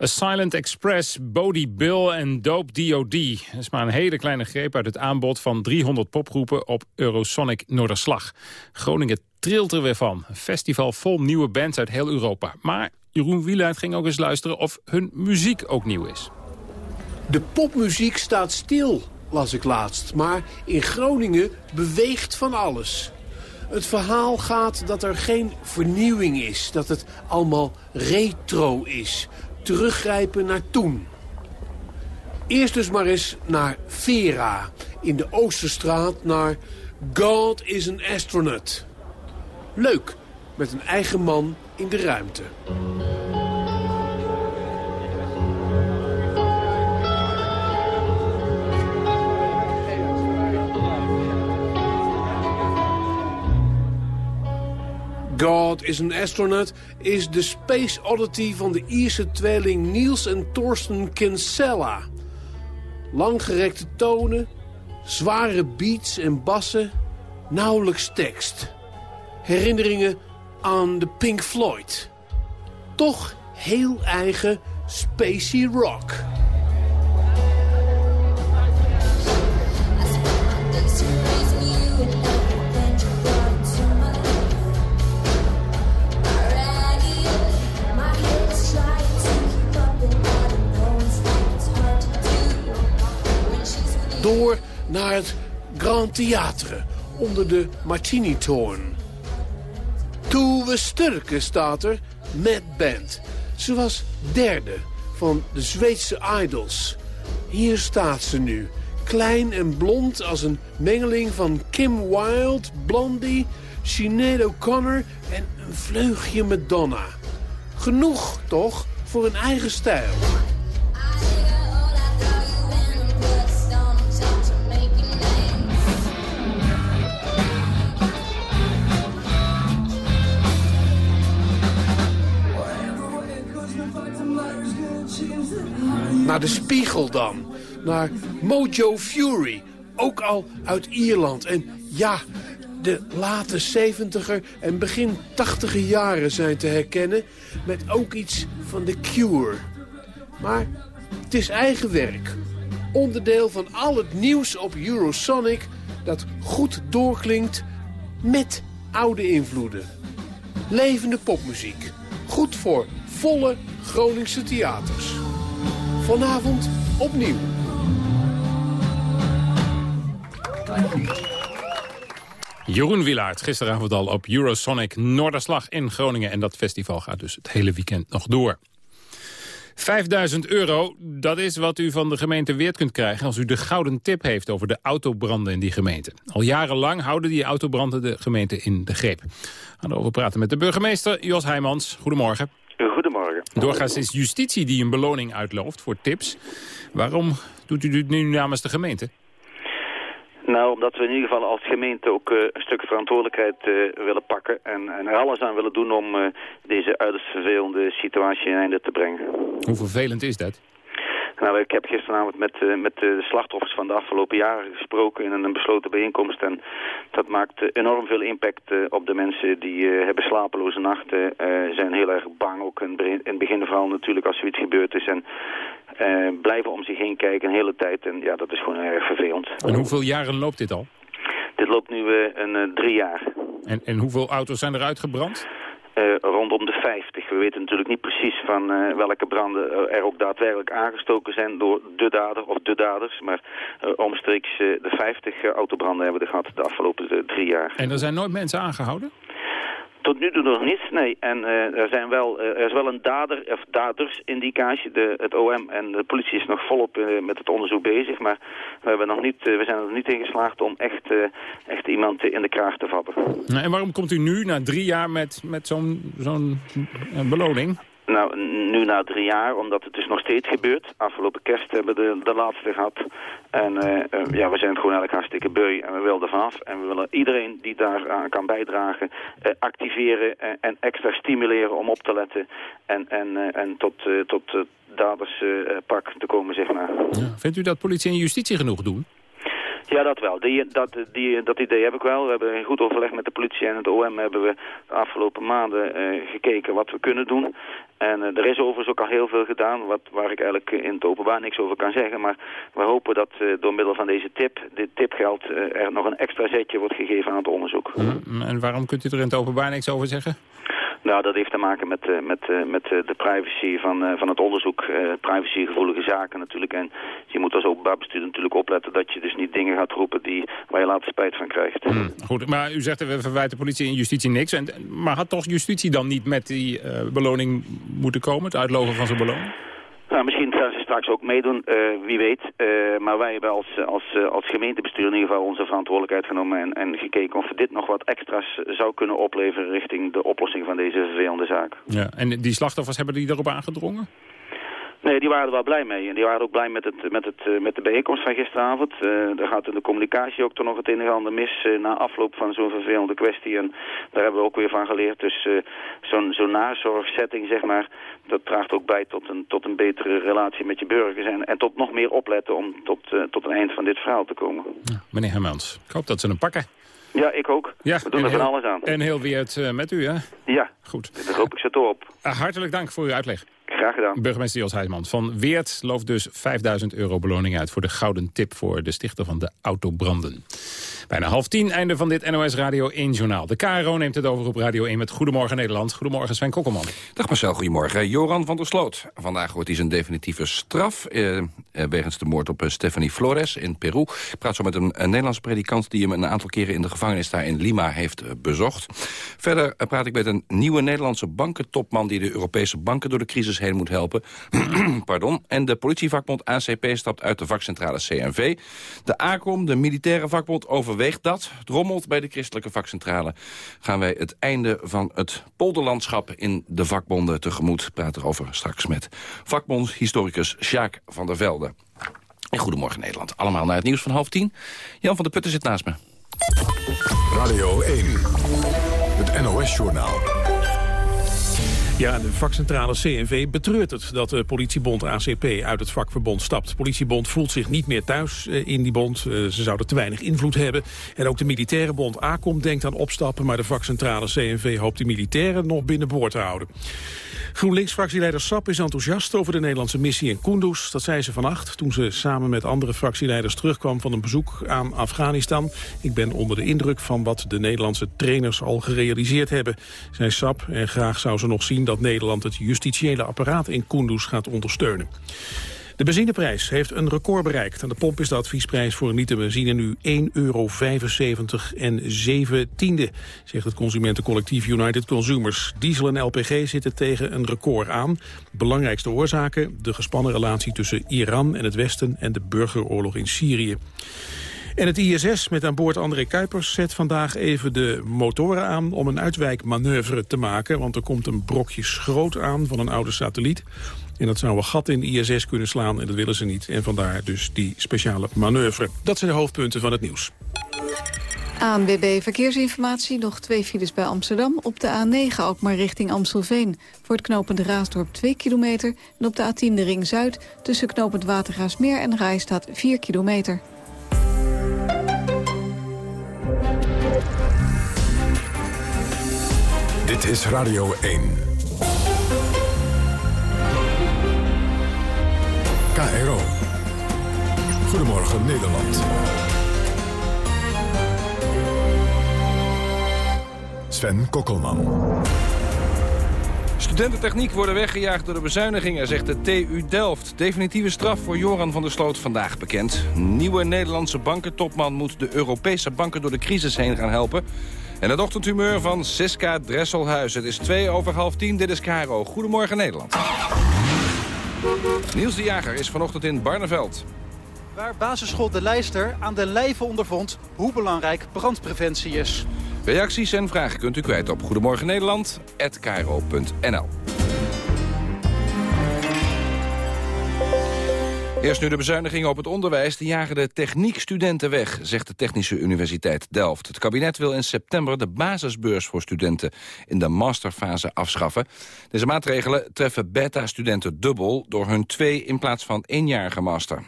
A Silent Express, Bodie Bill en Dope D.O.D. Dat is maar een hele kleine greep uit het aanbod van 300 popgroepen op Eurosonic Noorderslag. Groningen trilt er weer van. Een festival vol nieuwe bands uit heel Europa. Maar Jeroen Wieluid ging ook eens luisteren of hun muziek ook nieuw is. De popmuziek staat stil, las ik laatst. Maar in Groningen beweegt van alles. Het verhaal gaat dat er geen vernieuwing is. Dat het allemaal retro is. Teruggrijpen naar toen. Eerst dus maar eens naar Vera. In de Oosterstraat naar God is an Astronaut. Leuk, met een eigen man in de ruimte. God is an Astronaut is de Space Oddity van de Ierse tweeling Niels en Thorsten Kinsella. Langgerekte tonen, zware beats en bassen, nauwelijks tekst herinneringen aan de Pink Floyd. Toch heel eigen Spacey Rock. Door naar het Grand Theatre onder de Martini-toorn. Toewe Sturke staat er met band. Ze was derde van de Zweedse Idols. Hier staat ze nu. Klein en blond als een mengeling van Kim Wilde, Blondie, Sinead O'Connor en een vleugje Madonna. Genoeg toch voor een eigen stijl. Naar de Spiegel dan. Naar Mojo Fury. Ook al uit Ierland. En ja, de late 70er en begin 80er jaren zijn te herkennen... met ook iets van The Cure. Maar het is eigen werk. Onderdeel van al het nieuws op Eurosonic... dat goed doorklinkt met oude invloeden. Levende popmuziek. Goed voor volle Groningse theaters. Vanavond opnieuw. Jeroen Wilaert, gisteravond al op Eurosonic Noorderslag in Groningen. En dat festival gaat dus het hele weekend nog door. 5000 euro, dat is wat u van de gemeente Weert kunt krijgen... als u de gouden tip heeft over de autobranden in die gemeente. Al jarenlang houden die autobranden de gemeente in de greep. Gaan erover praten met de burgemeester Jos Heijmans. Goedemorgen. Doorgaans is justitie die een beloning uitlooft voor tips. Waarom doet u dit nu namens de gemeente? Nou, omdat we in ieder geval als gemeente ook uh, een stuk verantwoordelijkheid uh, willen pakken... En, en, er alles aan willen doen om uh, deze uiterst vervelende situatie in einde te brengen. Hoe vervelend is dat? Nou, ik heb gisteravond met, uh, met de slachtoffers van de afgelopen jaren gesproken in een besloten bijeenkomst. En dat maakt enorm veel impact uh, op de mensen die hebben slapeloze nachten. zijn heel erg bang, ook in, in het begin vooral natuurlijk als zoiets gebeurd is. En blijven om zich heen kijken een hele tijd. En ja, dat is gewoon erg vervelend. En hoeveel jaren loopt dit al? Dit loopt nu een drie jaar. En, en hoeveel auto's zijn er uitgebrand? Uh, rondom de 50. We weten natuurlijk niet precies van uh, welke branden er ook daadwerkelijk aangestoken zijn door de dader of de daders. Maar uh, omstreeks de 50 autobranden hebben we gehad de afgelopen drie jaar. En er zijn nooit mensen aangehouden? Tot nu toe nog niet, nee. En uh, er, zijn wel, uh, er is wel een dader, of dadersindicatie. De, het OM en de politie is nog volop uh, met het onderzoek bezig. Maar we, hebben nog niet, we zijn er nog niet in geslaagd om echt, echt iemand in de kraag te vatten. En waarom komt u nu, na drie jaar, met, met zo'n zo'n beloning? Nou, nu na drie jaar, omdat het dus nog steeds gebeurt. Afgelopen kerst hebben we de, de laatste gehad. En uh, uh, ja, we zijn het gewoon eigenlijk hartstikke beu en we willen vanaf. En we willen iedereen die daaraan kan bijdragen uh, activeren en extra stimuleren om op te letten. En, en, en tot, tot daderspak te komen, zeg maar. Ja. Vindt u dat politie en justitie genoeg doen? Ja, dat wel. Die, dat, die, dat idee heb ik wel. We hebben in goed overleg met de politie en het OM hebben we de afgelopen maanden uh, gekeken wat we kunnen doen. En uh, er is overigens ook al heel veel gedaan, wat, waar ik eigenlijk in het openbaar niks over kan zeggen. Maar we hopen dat uh, door middel van deze tip, dit tipgeld, er nog een extra zetje wordt gegeven aan het onderzoek. Mm, en waarom kunt u er in het openbaar niks over zeggen? Nou, dat heeft te maken met, uh, met, uh, met uh, de privacy van, van het onderzoek. privacygevoelige zaken natuurlijk. En je moet als bestuur natuurlijk opletten dat je dus niet dingen gaat roepen die, waar je later spijt van krijgt. Hmm, goed, maar u zegt we verwijten politie en justitie niks. En, maar had toch justitie dan niet met die beloning moeten komen? Het uitloven van zo'n beloning? Nou, misschien gaan ze straks ook meedoen, uh, wie weet. Uh, maar wij hebben als, als, uh, als gemeentebestuur in ieder geval onze verantwoordelijkheid genomen... En, en gekeken of dit nog wat extra's zou kunnen opleveren... richting de oplossing van deze vervelende zaak. Ja, en die slachtoffers, hebben die erop aangedrongen? Nee, die waren er wel blij mee. En die waren ook blij met, het, met, het, met de bijeenkomst van gisteravond. Uh, er gaat in de communicatie ook toch nog het een en ander mis uh, na afloop van zo'n vervelende kwestie. En daar hebben we ook weer van geleerd. Dus uh, zo'n zo'n nazorgsetting, zeg maar, dat draagt ook bij tot een, tot een betere relatie met je burgers. En, en tot nog meer opletten om tot, tot een eind van dit verhaal te komen. Ja, meneer Hermans, ik hoop dat ze hem pakken. Ja, ik ook. Ja, we doen er van alles aan. En heel weerd met u, hè? Ja, goed. daar hoop ik ze toch op. hartelijk dank voor uw uitleg. Graag gedaan. Burgemeester Jos Heijmans van Weert looft dus 5000 euro beloning uit... voor de gouden tip voor de stichter van de autobranden. Bijna half tien, einde van dit NOS Radio 1 journaal. De KRO neemt het over op Radio 1 met Goedemorgen Nederland. Goedemorgen Sven Kokkelman. Dag Marcel, goedemorgen. Joran van der Sloot. Vandaag wordt hij zijn definitieve straf... Eh, eh, wegens de moord op eh, Stephanie Flores in Peru. Ik praat zo met een, een Nederlands predikant... die hem een aantal keren in de gevangenis daar in Lima heeft eh, bezocht. Verder praat ik met een nieuwe Nederlandse bankentopman... die de Europese banken door de crisis heen moet helpen. <clears throat> Pardon. En de politievakbond ACP stapt uit de vakcentrale CNV. De ACOM, de militaire vakbond, overweegt dat. Het rommelt bij de christelijke vakcentrale. Gaan wij het einde van het polderlandschap in de vakbonden tegemoet. Praat erover straks met vakbondshistoricus Sjaak van der Velde. En Goedemorgen Nederland. Allemaal naar het nieuws van half tien. Jan van der Putten zit naast me. Radio 1, het NOS-journaal. Ja, de vakcentrale CNV betreurt het dat de politiebond ACP uit het vakverbond stapt. De politiebond voelt zich niet meer thuis eh, in die bond. Eh, Ze zouden te weinig invloed hebben. En ook de militaire bond ACOM denkt aan opstappen... maar de vakcentrale CNV hoopt de militairen nog binnenboord te houden. GroenLinks-fractieleider Sap is enthousiast over de Nederlandse missie in Kunduz. Dat zei ze vannacht toen ze samen met andere fractieleiders terugkwam van een bezoek aan Afghanistan. Ik ben onder de indruk van wat de Nederlandse trainers al gerealiseerd hebben, zei Sap. En graag zou ze nog zien dat Nederland het justitiële apparaat in Kunduz gaat ondersteunen. De benzineprijs heeft een record bereikt. Aan de pomp is de adviesprijs voor een liter benzine nu 1,75 euro en 7 tiende, zegt het consumentencollectief United Consumers. Diesel en LPG zitten tegen een record aan. Belangrijkste oorzaken, de gespannen relatie tussen Iran en het Westen en de burgeroorlog in Syrië. En het ISS met aan boord André Kuipers zet vandaag even de motoren aan om een uitwijkmanoeuvre te maken. Want er komt een brokje schroot aan van een oude satelliet. En dat zou een gat in ISS kunnen slaan en dat willen ze niet. En vandaar dus die speciale manoeuvre. Dat zijn de hoofdpunten van het nieuws. ANWB Verkeersinformatie, nog twee files bij Amsterdam. Op de A9 ook maar richting Amstelveen. Voor het knooppunt Raasdorp 2 kilometer. En op de A10 de Ring Zuid tussen knooppunt Watergaasmeer en Rijstaat 4 kilometer. Dit is Radio 1. KRO. Goedemorgen Nederland. Sven Kokkelman. Studententechniek worden weggejaagd door de bezuinigingen, zegt de TU Delft. Definitieve straf voor Joran van der Sloot vandaag bekend. Nieuwe Nederlandse bankentopman moet de Europese banken door de crisis heen gaan helpen. En het ochtendhumeur van Siska Dresselhuis. Het is twee over half tien, dit is Caro. Goedemorgen Nederland. Niels de Jager is vanochtend in Barneveld. Waar basisschool De Leister aan de lijve ondervond hoe belangrijk brandpreventie is. Reacties en vragen kunt u kwijt op Goedemorgen Eerst nu de bezuinigingen op het onderwijs. Die jagen de techniekstudenten weg, zegt de Technische Universiteit Delft. Het kabinet wil in september de basisbeurs voor studenten in de masterfase afschaffen. Deze maatregelen treffen beta-studenten dubbel door hun twee in plaats van éénjarige master.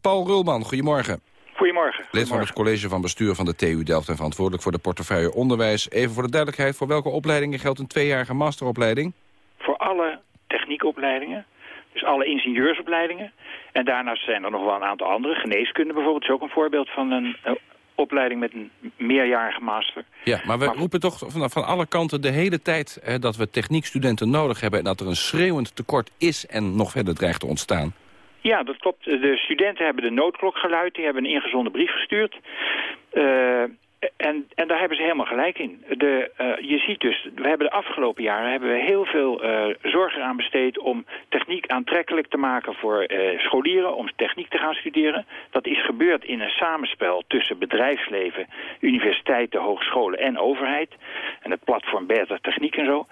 Paul Rulman, goedemorgen. Goedemorgen. Lid van het college van bestuur van de TU Delft en verantwoordelijk voor de portefeuille onderwijs. Even voor de duidelijkheid, voor welke opleidingen geldt een tweejarige masteropleiding? Voor alle techniekopleidingen, dus alle ingenieursopleidingen. En daarnaast zijn er nog wel een aantal andere. Geneeskunde bijvoorbeeld is ook een voorbeeld van een uh, opleiding met een meerjarige master. Ja, maar we maar, roepen toch van, van alle kanten de hele tijd hè, dat we techniekstudenten nodig hebben... en dat er een schreeuwend tekort is en nog verder dreigt te ontstaan. Ja, dat klopt. De studenten hebben de noodklok geluid. Die hebben een ingezonden brief gestuurd. Uh, en, en daar hebben ze helemaal gelijk in. De, uh, je ziet dus, we hebben de afgelopen jaren hebben we heel veel uh, zorg eraan besteed om techniek aantrekkelijk te maken voor uh, scholieren, om techniek te gaan studeren. Dat is gebeurd in een samenspel tussen bedrijfsleven, universiteiten, hogescholen en overheid. En het platform Beter Techniek en zo.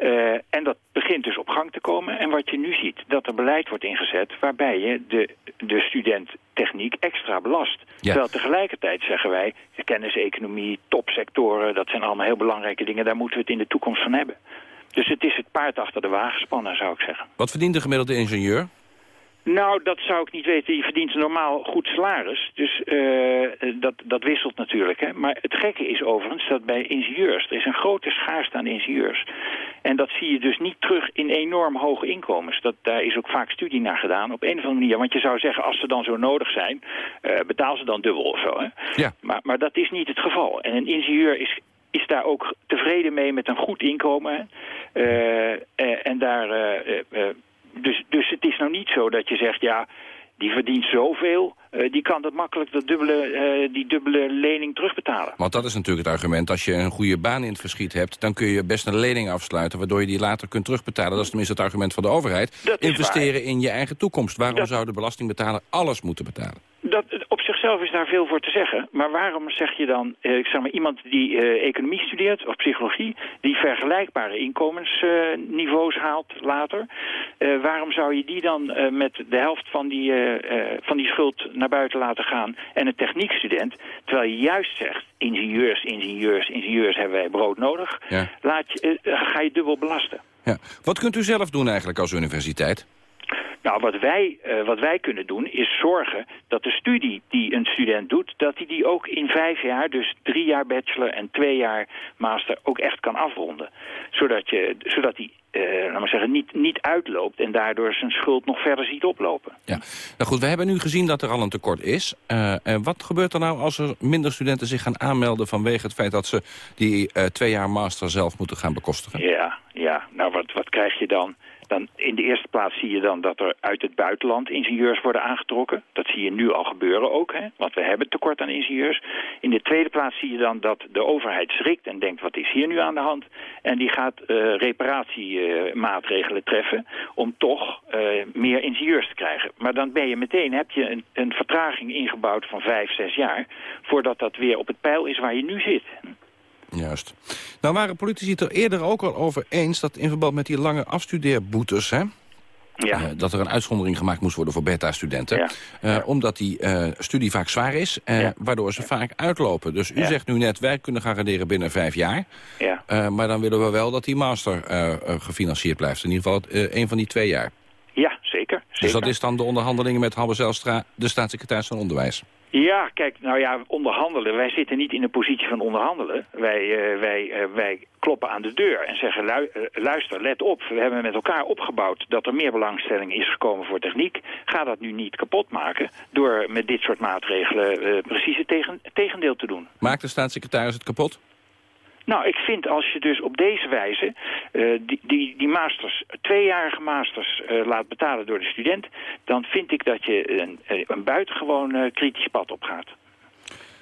Uh, en dat begint dus op gang te komen. En wat je nu ziet, dat er beleid wordt ingezet... waarbij je de, de student techniek extra belast. Ja. Terwijl tegelijkertijd zeggen wij... kenniseconomie, topsectoren, dat zijn allemaal heel belangrijke dingen... daar moeten we het in de toekomst van hebben. Dus het is het paard achter de wagen spannen, zou ik zeggen. Wat verdient de gemiddelde ingenieur? Nou, dat zou ik niet weten. Je verdient normaal goed salaris. Dus uh, dat, dat wisselt natuurlijk. Hè. Maar het gekke is overigens dat bij ingenieurs... er is een grote schaarste aan ingenieurs. En dat zie je dus niet terug in enorm hoge inkomens. Dat, daar is ook vaak studie naar gedaan op een of andere manier. Want je zou zeggen, als ze dan zo nodig zijn... Uh, betaal ze dan dubbel of zo. Hè. Ja. Maar, maar dat is niet het geval. En een ingenieur is is daar ook tevreden mee met een goed inkomen. Uh, en daar dus, dus het is nou niet zo dat je zegt, ja, die verdient zoveel, uh, die kan dat makkelijk dat dubbele, uh, die dubbele lening terugbetalen. Want dat is natuurlijk het argument. Als je een goede baan in het verschiet hebt... dan kun je best een lening afsluiten... waardoor je die later kunt terugbetalen. Dat is tenminste het argument van de overheid. Investeren in je eigen toekomst. Waarom zou de belastingbetaler alles moeten betalen? Zichzelf is daar veel voor te zeggen. Maar waarom zeg je dan, eh, ik zeg maar, iemand die eh, economie studeert of psychologie... die vergelijkbare inkomensniveaus uh, haalt later... Eh, waarom zou je die dan met de helft van die, van die schuld naar buiten laten gaan... en een techniekstudent, terwijl je juist zegt... ingenieurs, ingenieurs, ingenieurs hebben wij brood nodig... Ja. Laat je, ga je dubbel belasten. Ja. Wat kunt u zelf doen eigenlijk als universiteit? Nou, wat wij, uh, wat wij kunnen doen is zorgen dat de studie die een student doet... dat hij die ook in vijf jaar, dus drie jaar bachelor en twee jaar master... ook echt kan afronden. Zodat, je, zodat hij uh, laat maar zeggen, niet, niet uitloopt en daardoor zijn schuld nog verder ziet oplopen. Ja, nou goed, we hebben nu gezien dat er al een tekort is. Uh, wat gebeurt er nou als er minder studenten zich gaan aanmelden vanwege het feit dat ze die twee jaar master zelf moeten gaan bekostigen? Ja, ja. nou wat, wat krijg je dan? Dan in de eerste plaats zie je dan dat er uit het buitenland ingenieurs worden aangetrokken. Dat zie je nu al gebeuren ook, hè? want we hebben tekort aan ingenieurs. In de tweede plaats zie je dan dat de overheid schrikt en denkt wat is hier nu aan de hand. En die gaat uh, reparatiemaatregelen treffen om toch uh, meer ingenieurs te krijgen. Maar dan ben je meteen, heb je een, een vertraging ingebouwd van vijf, zes jaar... voordat dat weer op het pijl is waar je nu zit. Juist. Nou waren politici het er eerder ook al over eens... dat in verband met die lange afstudeerboetes... Hè, ja. Uh, dat er een uitzondering gemaakt moest worden voor beta-studenten. Ja. Uh, ja. Omdat die uh, studie vaak zwaar is, waardoor ze vaak uitlopen. Dus u zegt nu net, wij kunnen garanderen binnen vijf jaar. maar dan willen we wel dat die master gefinancierd blijft. In ieder geval een van die twee jaar. Ja, zeker, zeker. Dus dat is dan de onderhandelingen met Halbe Zelstra, de staatssecretaris van Onderwijs. Ja, kijk, nou ja, onderhandelen. Wij zitten niet in de positie van onderhandelen. Wij, uh, wij, uh, wij kloppen aan de deur en zeggen, lu uh, luister, let op. We hebben met elkaar opgebouwd dat er meer belangstelling is gekomen voor techniek. Ga dat nu niet kapot maken door met dit soort maatregelen precies het tegen, tegendeel te doen. Maakt de staatssecretaris het kapot? Nou, ik vind als je dus op deze wijze uh, die, die, die masters, tweejarige masters uh, laat betalen door de student... dan vind ik dat je een, een buitengewoon uh, kritisch pad opgaat.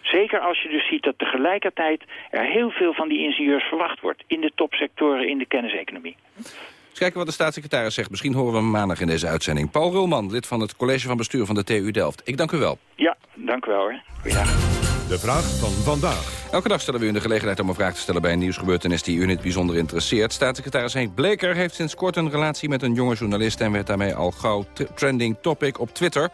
Zeker als je dus ziet dat tegelijkertijd er heel veel van die ingenieurs verwacht wordt... in de topsectoren, in de kenniseconomie. Eens kijken wat de staatssecretaris zegt. Misschien horen we hem maandag in deze uitzending. Paul Rulman, lid van het college van bestuur van de TU Delft. Ik dank u wel. Ja, dank u wel hoor. Goeiedag. De vraag van vandaag. Elke dag stellen we u de gelegenheid om een vraag te stellen bij een nieuwsgebeurtenis die u in het bijzonder interesseert. Staatssecretaris Henk Bleker heeft sinds kort een relatie met een jonge journalist en werd daarmee al gauw trending topic op Twitter.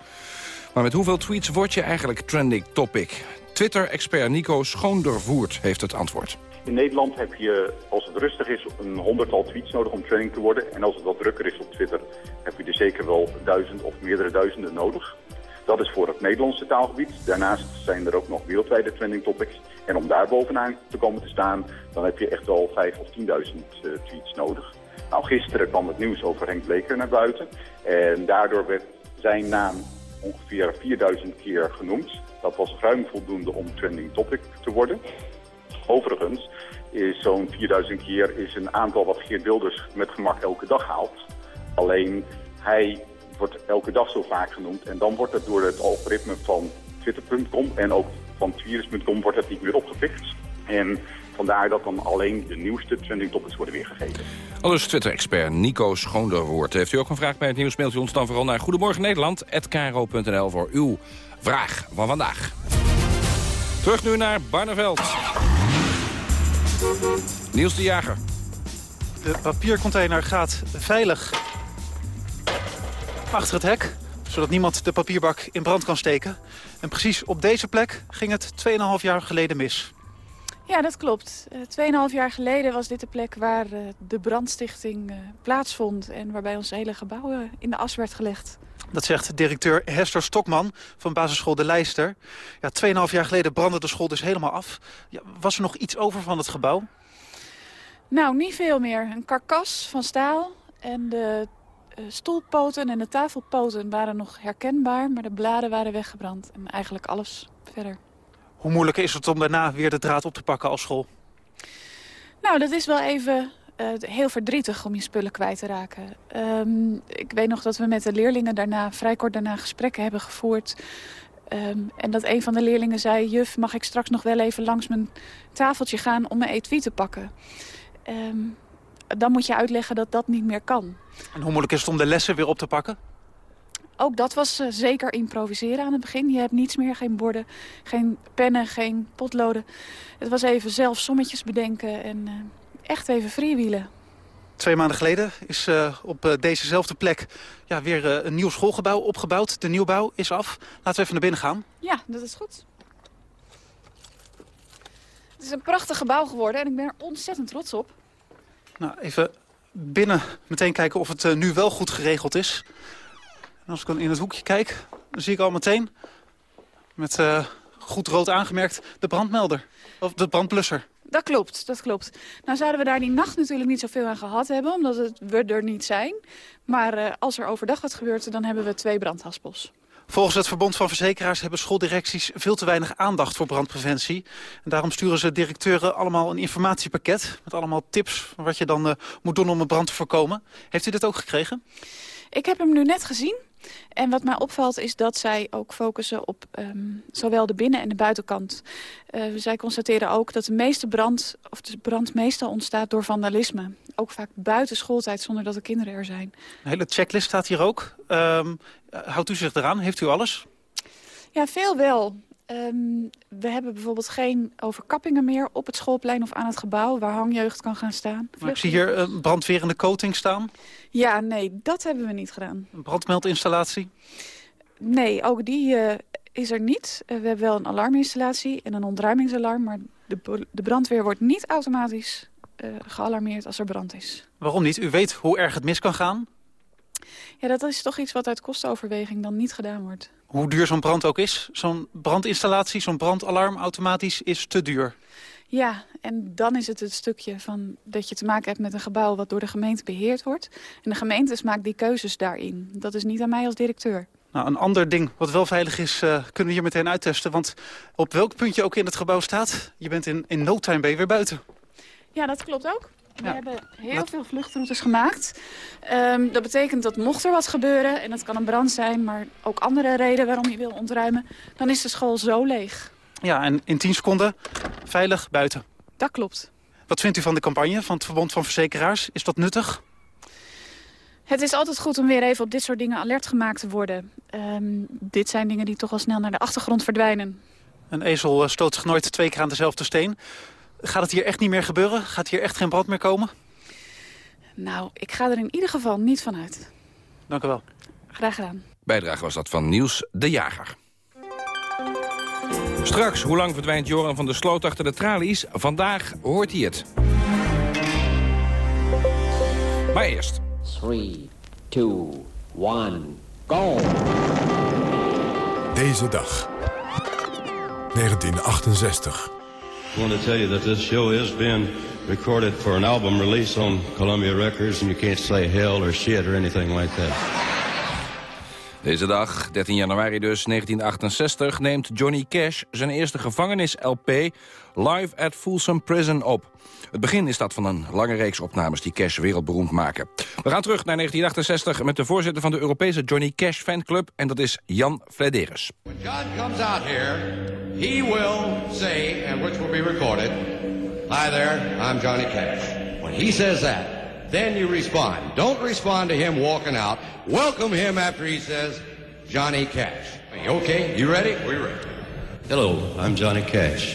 Maar met hoeveel tweets word je eigenlijk trending topic? Twitter-expert Nico Schoondervoert heeft het antwoord. In Nederland heb je, als het rustig is, een honderdtal tweets nodig om trending te worden. En als het wat drukker is op Twitter, heb je er zeker wel duizend of meerdere duizenden nodig. Dat is voor het Nederlandse taalgebied. Daarnaast zijn er ook nog wereldwijde trending topics. En om daar bovenaan te komen te staan, dan heb je echt wel 5 of 10.000 uh, tweets nodig. Nou, gisteren kwam het nieuws over Henk Bleker naar buiten. En daardoor werd zijn naam ongeveer 4000 keer genoemd. Dat was ruim voldoende om trending topic te worden. Overigens is zo'n 4000 keer is een aantal wat Geert Wilders met gemak elke dag haalt. Alleen hij wordt elke dag zo vaak genoemd. En dan wordt het door het algoritme van twitter.com en ook van tweeters.com wordt het niet meer opgepikt. En vandaar dat dan alleen de nieuwste trending topics worden weergegeven. Alles Twitter-expert Nico Schoonderwoord. Heeft u ook een vraag bij het nieuws, mailt u ons dan vooral naar Goedemorgen Nederland@kro.nl voor uw vraag van vandaag. Terug nu naar Barneveld. Niels de Jager. De papiercontainer gaat veilig achter het hek zodat niemand de papierbak in brand kan steken. En precies op deze plek ging het 2,5 jaar geleden mis. Ja, dat klopt. Uh, 2,5 jaar geleden was dit de plek waar uh, de brandstichting uh, plaatsvond... en waarbij ons hele gebouw in de as werd gelegd. Dat zegt directeur Hester Stokman van basisschool De Leister. Ja, 2,5 jaar geleden brandde de school dus helemaal af. Ja, was er nog iets over van het gebouw? Nou, niet veel meer. Een karkas van staal en de stoelpoten en de tafelpoten waren nog herkenbaar... maar de bladen waren weggebrand en eigenlijk alles verder. Hoe moeilijk is het om daarna weer de draad op te pakken als school? Nou, dat is wel even uh, heel verdrietig om je spullen kwijt te raken. Um, ik weet nog dat we met de leerlingen daarna, vrij kort daarna gesprekken hebben gevoerd. Um, en dat een van de leerlingen zei... juf, mag ik straks nog wel even langs mijn tafeltje gaan om mijn etui te pakken? Um, dan moet je uitleggen dat dat niet meer kan. En hoe moeilijk is het om de lessen weer op te pakken? Ook dat was uh, zeker improviseren aan het begin. Je hebt niets meer, geen borden, geen pennen, geen potloden. Het was even zelf sommetjes bedenken en uh, echt even freewheelen. Twee maanden geleden is uh, op dezezelfde plek ja, weer een nieuw schoolgebouw opgebouwd. De nieuwbouw is af. Laten we even naar binnen gaan. Ja, dat is goed. Het is een prachtig gebouw geworden en ik ben er ontzettend trots op. Nou, even binnen meteen kijken of het nu wel goed geregeld is. Als ik dan in het hoekje kijk, dan zie ik al meteen... met goed rood aangemerkt de brandmelder. Of de brandblusser. Dat klopt, dat klopt. Nou zouden we daar die nacht natuurlijk niet zoveel aan gehad hebben, omdat het, we er niet zijn. Maar uh, als er overdag wat gebeurt, dan hebben we twee brandhaspels. Volgens het Verbond van Verzekeraars hebben schooldirecties veel te weinig aandacht voor brandpreventie. En daarom sturen ze directeuren allemaal een informatiepakket met allemaal tips wat je dan uh, moet doen om een brand te voorkomen. Heeft u dit ook gekregen? Ik heb hem nu net gezien. En wat mij opvalt is dat zij ook focussen op um, zowel de binnen- en de buitenkant. Uh, zij constateren ook dat de meeste brand, of de brand meestal ontstaat door vandalisme. Ook vaak buiten schooltijd zonder dat de kinderen er zijn. Een hele checklist staat hier ook. Um, houdt u zich eraan? Heeft u alles? Ja, veel wel. Um, we hebben bijvoorbeeld geen overkappingen meer op het schoolplein of aan het gebouw... waar hangjeugd kan gaan staan. Maar ik zie hier een brandwerende coating staan. Ja, nee, dat hebben we niet gedaan. Een brandmeldinstallatie? Nee, ook die uh, is er niet. Uh, we hebben wel een alarminstallatie en een ontruimingsalarm... maar de, de brandweer wordt niet automatisch uh, gealarmeerd als er brand is. Waarom niet? U weet hoe erg het mis kan gaan? Ja, dat is toch iets wat uit kostenoverweging dan niet gedaan wordt. Hoe duur zo'n brand ook is, zo'n brandinstallatie, zo'n brandalarm automatisch is te duur. Ja, en dan is het het stukje van dat je te maken hebt met een gebouw wat door de gemeente beheerd wordt. En de gemeente maakt die keuzes daarin. Dat is niet aan mij als directeur. Nou, een ander ding wat wel veilig is, uh, kunnen we hier meteen uittesten. Want op welk punt je ook in het gebouw staat, je bent in, in no time ben je weer buiten. Ja, dat klopt ook. We ja. hebben heel Wat? veel vluchtroutes gemaakt. Um, dat betekent dat mocht er wat gebeuren, en dat kan een brand zijn... maar ook andere redenen waarom je wil ontruimen... dan is de school zo leeg. Ja, en in 10 seconden veilig buiten. Dat klopt. Wat vindt u van de campagne van het Verbond van Verzekeraars? Is dat nuttig? Het is altijd goed om weer even op dit soort dingen alert gemaakt te worden. Um, dit zijn dingen die toch al snel naar de achtergrond verdwijnen. Een ezel stoot zich nooit twee keer aan dezelfde steen. Gaat het hier echt niet meer gebeuren? Gaat hier echt geen brand meer komen? Nou, ik ga er in ieder geval niet van uit. Dank u wel. Graag gedaan. Bijdrage was dat van Niels de Jager. Straks, hoe lang verdwijnt Joran van der Sloot achter de tralies? Vandaag hoort hij het. Maar eerst. 3, 2, 1, go! Deze dag. 1968. I want to tell you that this show is being recorded for an album release on Columbia Records, and you can't say hell or shit or anything like that. Deze dag, 13 januari dus, 1968, neemt Johnny Cash zijn eerste gevangenis-LP Live at Folsom Prison op. Het begin is dat van een lange reeks opnames die Cash wereldberoemd maken. We gaan terug naar 1968 met de voorzitter van de Europese Johnny Cash fanclub... en dat is Jan Flederis. When John comes out here, he will say, and which will be recorded... Hi there, I'm Johnny Cash. When he says that, then you respond. Don't respond to him walking out. Welcome him after he says, Johnny Cash. Okay? You ready? We're ready. Hello, I'm Johnny Cash.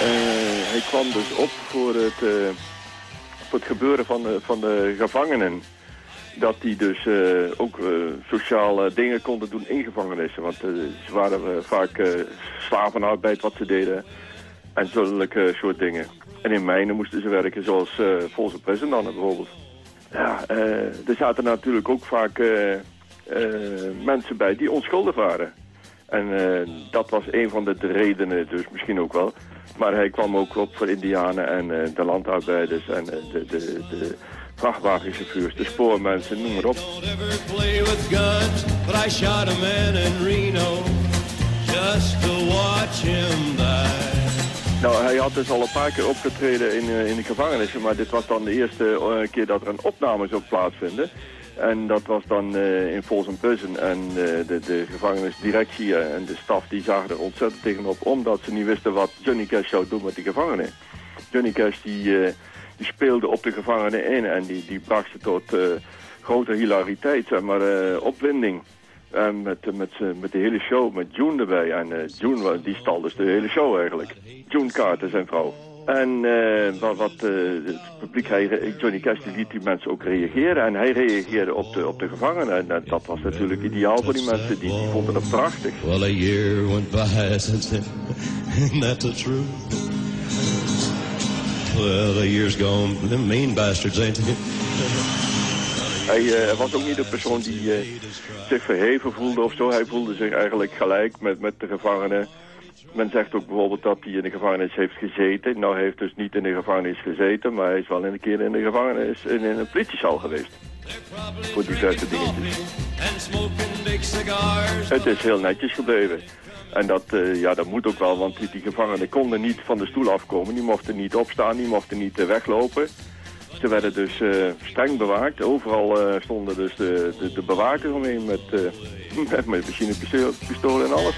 Uh, hij kwam dus op voor het, uh, voor het gebeuren van de, van de gevangenen. Dat die dus uh, ook sociale dingen konden doen in gevangenissen. Want ze waren vaak slavenarbeid wat ze deden. En zulke soort dingen. En in mijnen moesten ze werken zoals uh, Volse Prison dan bijvoorbeeld. Ja, eh, er zaten natuurlijk ook vaak eh, eh, mensen bij die onschuldig waren. En eh, dat was een van de redenen dus misschien ook wel. Maar hij kwam ook op voor indianen en eh, de landarbeiders en eh, de, de, de vrachtwagenchauffeurs, de spoormensen, noem maar op. play with guns, but I shot a man in Reno just to watch him die. Nou, hij had dus al een paar keer opgetreden in, eh, in de gevangenissen, maar dit was dan de eerste eh, keer dat er een opname zou plaatsvinden. En dat was dan eh, in Folsom Prison. En eh, de, de gevangenisdirectie en de staf die zagen er ontzettend tegenop, omdat ze niet wisten wat Johnny Cash zou doen met die gevangenen. Johnny Cash die, speelde op de gevangenen in en die, die bracht ze tot grote hilariteit, zeg maar, opwinding. En met, eh, met, z'n- met de hele show, met June erbij. En eh, June, die stal dus de hele show eigenlijk. June Carter, zijn vrouw. En eh, wat, wat eh, het publiek, hij, Johnny Cash, die liet die mensen ook reageren. En hij reageerde op de, op de gevangenen. En eh, dat was natuurlijk ideaal voor die mensen. Die, die vonden het prachtig. Well, a year went by since then. That the truth? Well, a year's gone. Them mean bastards, ain't they? Hij eh, was ook niet de persoon die eh, zich verheven voelde of zo. Hij voelde zich eigenlijk gelijk met, met de gevangenen. Men zegt ook bijvoorbeeld dat hij in de gevangenis heeft gezeten. Nou, hij heeft dus niet in de gevangenis gezeten, maar hij is wel een keer in de gevangenis in, in een politiecel geweest. Voor diverse dingetjes. Het is heel netjes gebleven. En dat, eh, ja, dat moet ook wel, want die, gevangenen konden niet van de stoel afkomen. Die mochten niet opstaan, die mochten niet weglopen. Ze werden dus eh, streng bewaakt. Overal eh, stonden dus de, de, de bewakers omheen met, eh <laughs> met, met machinepistolen en alles.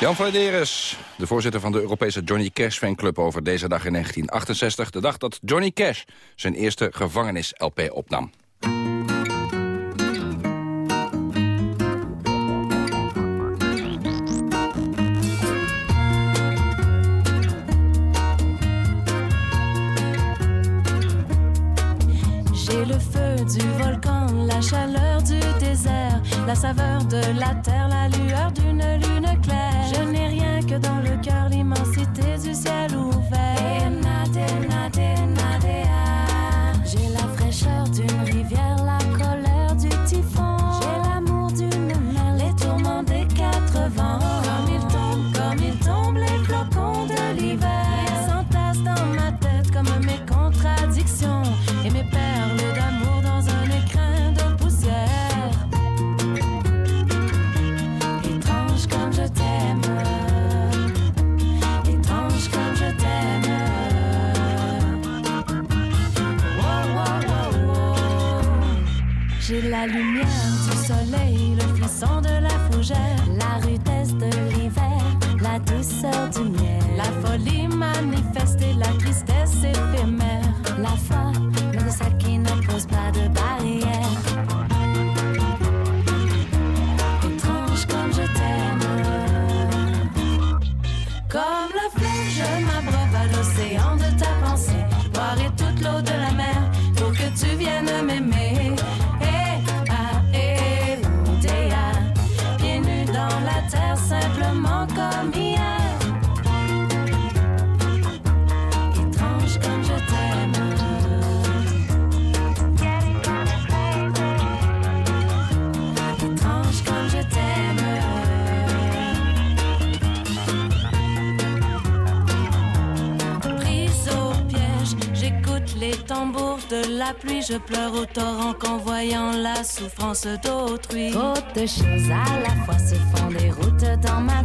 Jan Vladeres, de voorzitter van de Europese Johnny Cash fanclub... over deze dag in 1968, de dag dat Johnny Cash... zijn eerste gevangenis-LP opnam. Du volcan, la chaleur du désert, la saveur de la terre, la lueur d'une lune claire. Je n'ai rien que dans le cœur l'immensité du ciel ouvert. J'ai la fraîcheur d'une rivière, la colère je pleure au torrent qu'en voyant la souffrance d'autrui. Trop choses à la fois se font des routes dans ma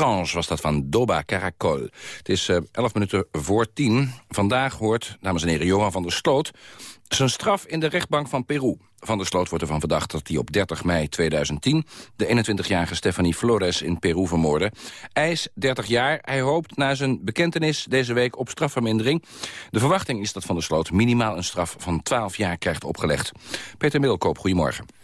Étrange was dat van Doba Caracol. Het is uh, 11 minuten voor tien. Vandaag hoort, dames en heren, Johan van der Sloot... zijn straf in de rechtbank van Peru. Van der Sloot wordt ervan verdacht dat hij op 30 mei 2010... de 21-jarige Stephanie Flores in Peru vermoordde. Hij is 30 jaar. Hij hoopt na zijn bekentenis deze week op strafvermindering. De verwachting is dat Van der Sloot minimaal een straf van 12 jaar krijgt opgelegd. Peter Middelkoop, goedemorgen.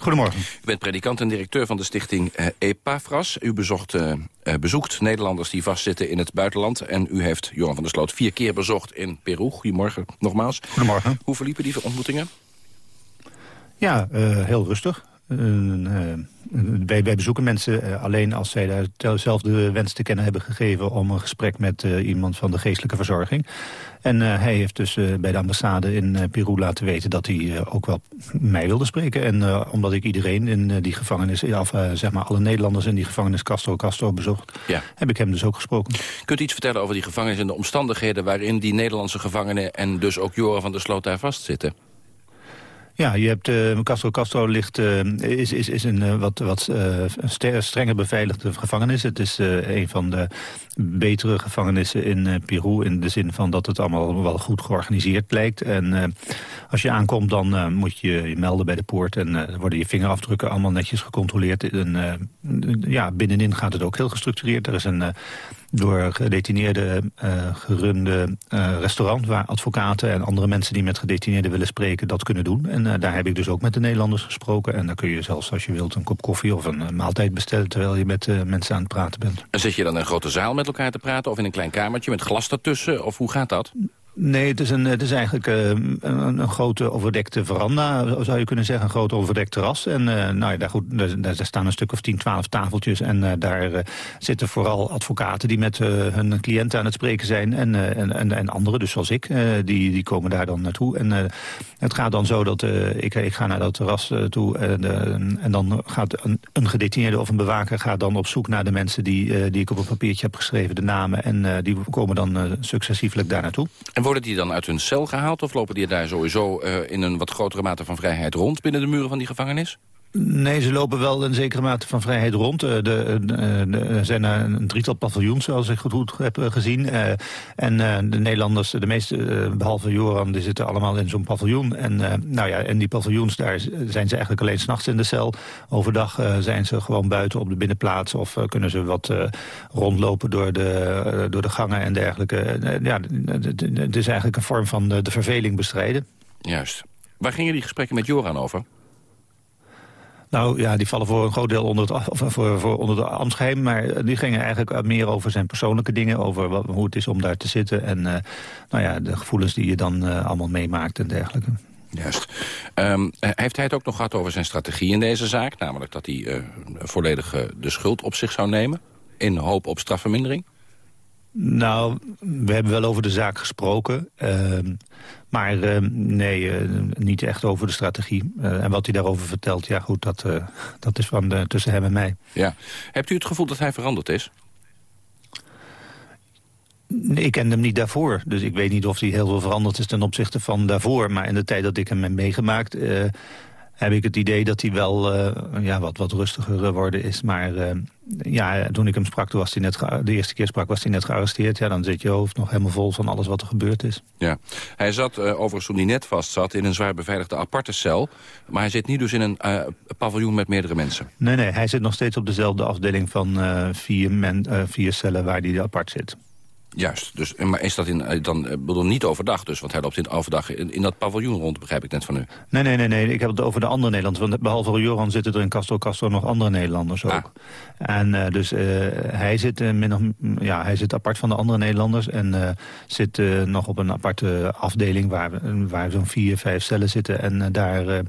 Goedemorgen. U bent predikant en directeur van de stichting uh, Epafras. U bezocht, uh, uh, bezoekt Nederlanders die vastzitten in het buitenland. En u heeft Johan van der Sloot vier keer bezocht in Peru. Goedemorgen nogmaals. Goedemorgen. Hoe verliepen die ontmoetingen? Ja, heel rustig. Wij, wij, bezoeken mensen alleen als zij zelf de wens te kennen hebben gegeven... om een gesprek met iemand van de geestelijke verzorging. En hij heeft dus bij de ambassade in Peru laten weten dat hij ook wel mij wilde spreken. En omdat ik iedereen in die gevangenis, of zeg maar alle Nederlanders in die gevangenis Castro Castro bezocht, ja. heb ik hem dus ook gesproken. Kunt u iets vertellen over die gevangenis en de omstandigheden waarin die Nederlandse gevangenen en dus ook Joran van der Sloot daar vastzitten? Ja, je hebt uh, Castro Castro ligt, uh, is, is, is een uh, wat, wat strenger beveiligde gevangenis. Het is een van de betere gevangenissen in Peru... in de zin van dat het allemaal wel goed georganiseerd blijkt. En als je aankomt, dan moet je je melden bij de poort... en worden je vingerafdrukken allemaal netjes gecontroleerd. En, ja, binnenin gaat het ook heel gestructureerd. Er is een door gedetineerden uh, gerunde uh, restaurant... waar advocaten en andere mensen die met gedetineerden willen spreken... dat kunnen doen. En uh, daar heb ik dus ook met de Nederlanders gesproken. En dan kun je zelfs als je wilt een kop koffie of een maaltijd bestellen... terwijl je met mensen aan het praten bent. En zit je dan in een grote zaal met elkaar te praten... of in een klein kamertje met glas ertussen? Of hoe gaat dat? Nee, het is, een, het is eigenlijk uh, een, een, grote overdekte veranda, zou je kunnen zeggen. Een groot overdekt terras. En uh, nou ja, daar, goed, daar, staan een stuk of 10, 12 tafeltjes. En uh, daar zitten vooral advocaten die met hun cliënten aan het spreken zijn. En, en, en, en, anderen, dus zoals ik, die, die komen daar dan naartoe. En het gaat dan zo dat ik, ik ga naar dat terras toe. En, en dan gaat een, een, gedetineerde of een bewaker gaat dan op zoek naar de mensen die, die ik op een papiertje heb geschreven, de namen. En die komen dan successieflijk daar naartoe worden die dan uit hun cel gehaald... of lopen die daar sowieso uh, in een wat grotere mate van vrijheid rond... binnen de muren van die gevangenis? Nee, ze lopen wel een zekere mate van vrijheid rond. Er zijn er een drietal paviljoens, zoals ik goed, heb eh, gezien. En de Nederlanders, de meeste, behalve Joran, die zitten allemaal in zo'n paviljoen. En, nou ja, en die paviljoens, daar zijn ze eigenlijk alleen s'nachts in de cel. Overdag zijn ze gewoon buiten op de binnenplaats... of kunnen ze wat rondlopen door de, door de gangen en dergelijke. ja, het is eigenlijk een vorm van de verveling bestrijden. Juist. Waar gingen die gesprekken met Joran over? Nou ja, die vallen voor een groot deel onder, het, of voor, voor onder de ambtsgeheim. Maar die gingen eigenlijk meer over zijn persoonlijke dingen. Over wat, hoe het is om daar te zitten. En uh, nou ja, de gevoelens die je dan uh, allemaal meemaakt en dergelijke. Juist. Um, heeft hij het ook nog gehad over zijn strategie in deze zaak? Namelijk dat hij uh, volledig de schuld op zich zou nemen? In hoop op strafvermindering? Nou, we hebben wel over de zaak gesproken. Uh, maar uh, nee, uh, niet echt over de strategie. Eh, en wat hij daarover vertelt, ja goed, dat, dat is van de, tussen hem en mij. Ja. Hebt u het gevoel dat hij veranderd is? Nee, ik kende hem niet daarvoor. Dus ik weet niet of hij heel veel veranderd is ten opzichte van daarvoor. Maar in de tijd dat ik hem heb meegemaakt heb ik het idee dat hij wel uh, ja, wat, wat rustiger geworden is. Maar uh, ja, toen ik hem sprak, toen was hij net de eerste keer sprak, was hij net gearresteerd. Ja, dan zit je hoofd nog helemaal vol van alles wat er gebeurd is. Ja, hij zat uh, overigens toen hij net vast zat in een zwaar beveiligde aparte cel. Maar hij zit niet dus in een paviljoen met meerdere mensen. Nee, nee, hij zit nog steeds op dezelfde afdeling van vier, men, vier cellen waar hij apart zit. Juist, dus, maar is dat in, eh, dan eh, bedoel niet overdag dus? Want hij loopt in overdag in, in, dat paviljoen rond, begrijp ik net van u. Nee, nee, nee, nee. ik heb het over de andere Nederlanders. Want behalve Joran zitten er in Castro Castro nog andere Nederlanders ook. Ah. En uh, dus uh, hij, zit, uh, nog, ja, hij zit apart van de andere Nederlanders... en zit nog op een aparte afdeling waar, waar zo'n vier, vijf cellen zitten. En daar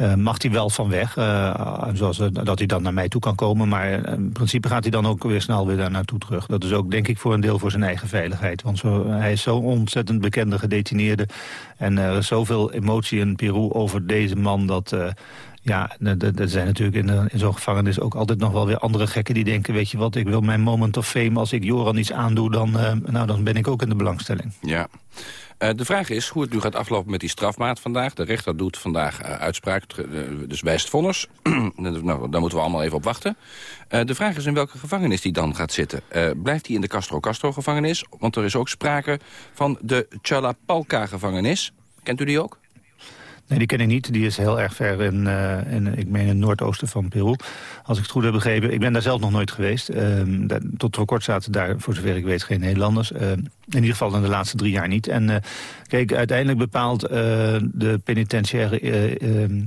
uh, mag hij wel van weg. Uh, zoals, dat hij dan naar mij toe kan komen. Maar in principe gaat hij dan ook weer snel weer daar naartoe terug. Dat is ook denk ik voor een deel voor zijn eigen veiligheid. Want zo, hij is zo ontzettend bekende gedetineerde. En er is zoveel emotie in Peru over deze man... dat Ja, er zijn natuurlijk in, in zo'n gevangenis ook altijd nog wel weer andere gekken die denken... weet je wat, ik wil mijn moment of fame, als ik Joran iets aandoe, dan, nou, dan ben ik ook in de belangstelling. Ja. Uh, de vraag is hoe het nu gaat aflopen met die strafmaat vandaag. De rechter doet vandaag uh, uitspraak, dus wijst vonnis. <clears throat> nou, daar moeten we allemaal even op wachten. de vraag is in welke gevangenis die dan gaat zitten. blijft hij in de Castro-Castro-gevangenis? Want er is ook sprake van de Chalapalca-gevangenis. Kent u die ook? Nee, die ken ik niet. Die is heel erg ver in, uh, in ik meen het noordoosten van Peru. Als ik het goed heb begrepen. Ik ben daar zelf nog nooit geweest. Uh, tot voor kort zaten daar, voor zover ik weet, geen Nederlanders. Uh, in ieder geval in de laatste drie jaar niet. En eh, kijk, uiteindelijk bepaalt de penitentiaire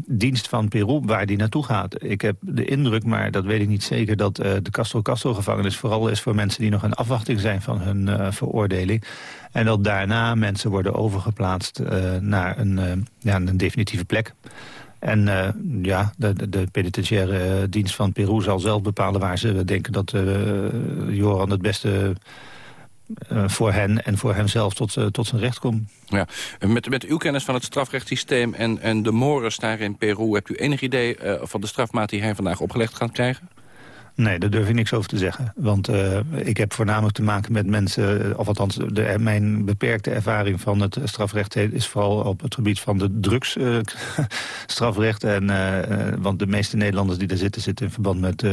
dienst van Peru waar die naartoe gaat. Ik heb de indruk, maar dat weet ik niet zeker... dat de Castro Castro gevangenis vooral is voor mensen die nog in afwachting zijn van hun veroordeling. En dat daarna mensen worden overgeplaatst uh, naar een, uh, ja, een definitieve plek. En uh, ja, de, de penitentiaire dienst van Peru zal zelf bepalen waar ze denken dat Joran het beste voor hen en voor hemzelf tot, tot zijn recht komt. Ja. Met, met uw kennis van het strafrechtssysteem en, en de mores daar in Peru... hebt u enig idee van de strafmaat die hij vandaag opgelegd gaat krijgen? Nee, daar durf ik niks over te zeggen. Want uh, ik heb voornamelijk te maken met mensen... Eh, of althans, de, mijn beperkte ervaring van het strafrecht... is vooral op het gebied van de drugsstrafrecht. <laughs> En want de meeste Nederlanders die daar zitten... zitten in verband met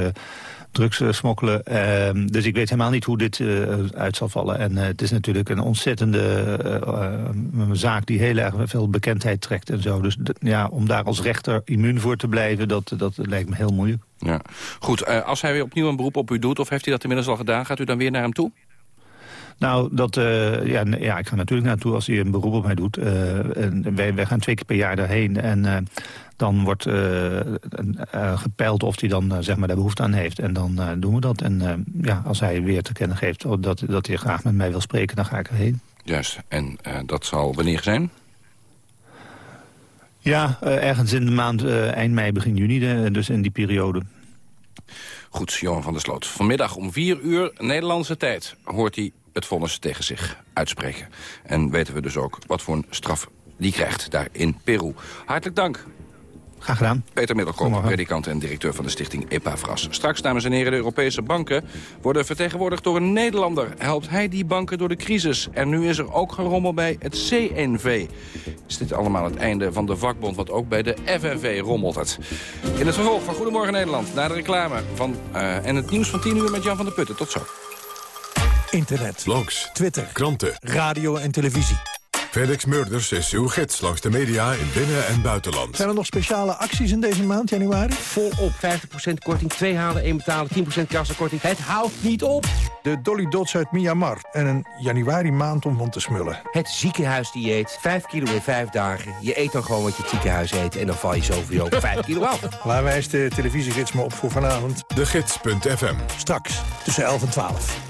drugs smokkelen. Ehm, dus ik weet helemaal niet hoe dit uh, uit zal vallen. En uh, het is natuurlijk een ontzettende zaak die heel erg veel bekendheid trekt en zo. Dus ja, om daar als rechter immuun voor te blijven, dat, dat lijkt me heel moeilijk. Ja. Goed, als hij weer opnieuw een beroep op u doet, of heeft hij dat inmiddels al gedaan, gaat u dan weer naar hem toe? Nou, dat, uh, ja, ja, ik ga natuurlijk naartoe als hij een beroep op mij doet. Uh, en wij, wij gaan twee keer per jaar daarheen. En uh, dan wordt gepeild of hij dan zeg maar, daar behoefte aan heeft. En dan doen we dat. En ja, als hij weer te kennen geeft dat, dat hij graag met mij wil spreken, dan ga ik erheen. Juist. En dat zal wanneer zijn? Ja, ergens in de maand eind mei, begin juni, dus in die periode. Goed, Johan van der Sloot. Vanmiddag om vier uur Nederlandse tijd hoort hij het vonnis tegen zich uitspreken. En weten we dus ook wat voor een straf die krijgt daar in Peru. Hartelijk dank. Graag gedaan. Peter Middelkoop, predikant en directeur van de stichting EPAFRAS. Straks, dames en heren, de Europese banken worden vertegenwoordigd door een Nederlander. Helpt hij die banken door de crisis? En nu is er ook gerommel bij het CNV. Is dit allemaal het einde van de vakbond, wat ook bij de FNV rommelt het? In het vervolg van Goedemorgen Nederland, na de reclame van, uh, en het nieuws van 10 uur met Jan van der Putten. Tot zo. Internet, blogs, Twitter, kranten, radio en televisie. Felix Murders is uw gids langs de media in binnen- en buitenland. Zijn er nog speciale acties in deze maand, januari? Volop 50% korting, 2 halen, 1 betalen, 10% kassakorting. Het houdt niet op! De Dolly Dots uit Myanmar en een januari maand om van te smullen. Het ziekenhuisdieet, 5 kilo in 5 dagen. Je eet dan gewoon wat je het ziekenhuis eet en dan val je zoveel 5 kilo af. Waar wijst de televisiegids me op voor vanavond? De Gids.fm. Straks, tussen 11 en 12.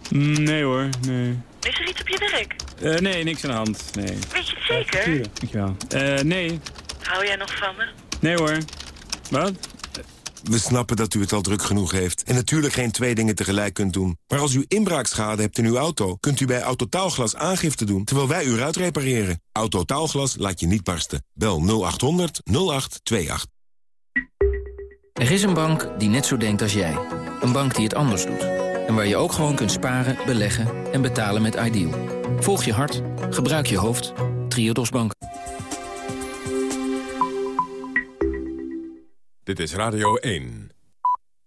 Nee hoor, nee. Is er iets op je werk? Uh, nee, niks aan de hand. Nee. Weet je het zeker? Dankjewel. Uh, nee. Hou jij nog van me? Nee hoor. Wat? We snappen dat u het al druk genoeg heeft en natuurlijk geen twee dingen tegelijk kunt doen. Maar als u inbraakschade hebt in uw auto, kunt u bij Autotaalglas aangifte doen terwijl wij u eruit repareren. Autotaalglas laat je niet barsten. Bel 0800 0828. Er is een bank die net zo denkt als jij. Een bank die het anders doet. En waar je ook gewoon kunt sparen, beleggen en betalen met Ideal. Volg je hart, gebruik je hoofd. Triodos Bank. Dit is Radio 1.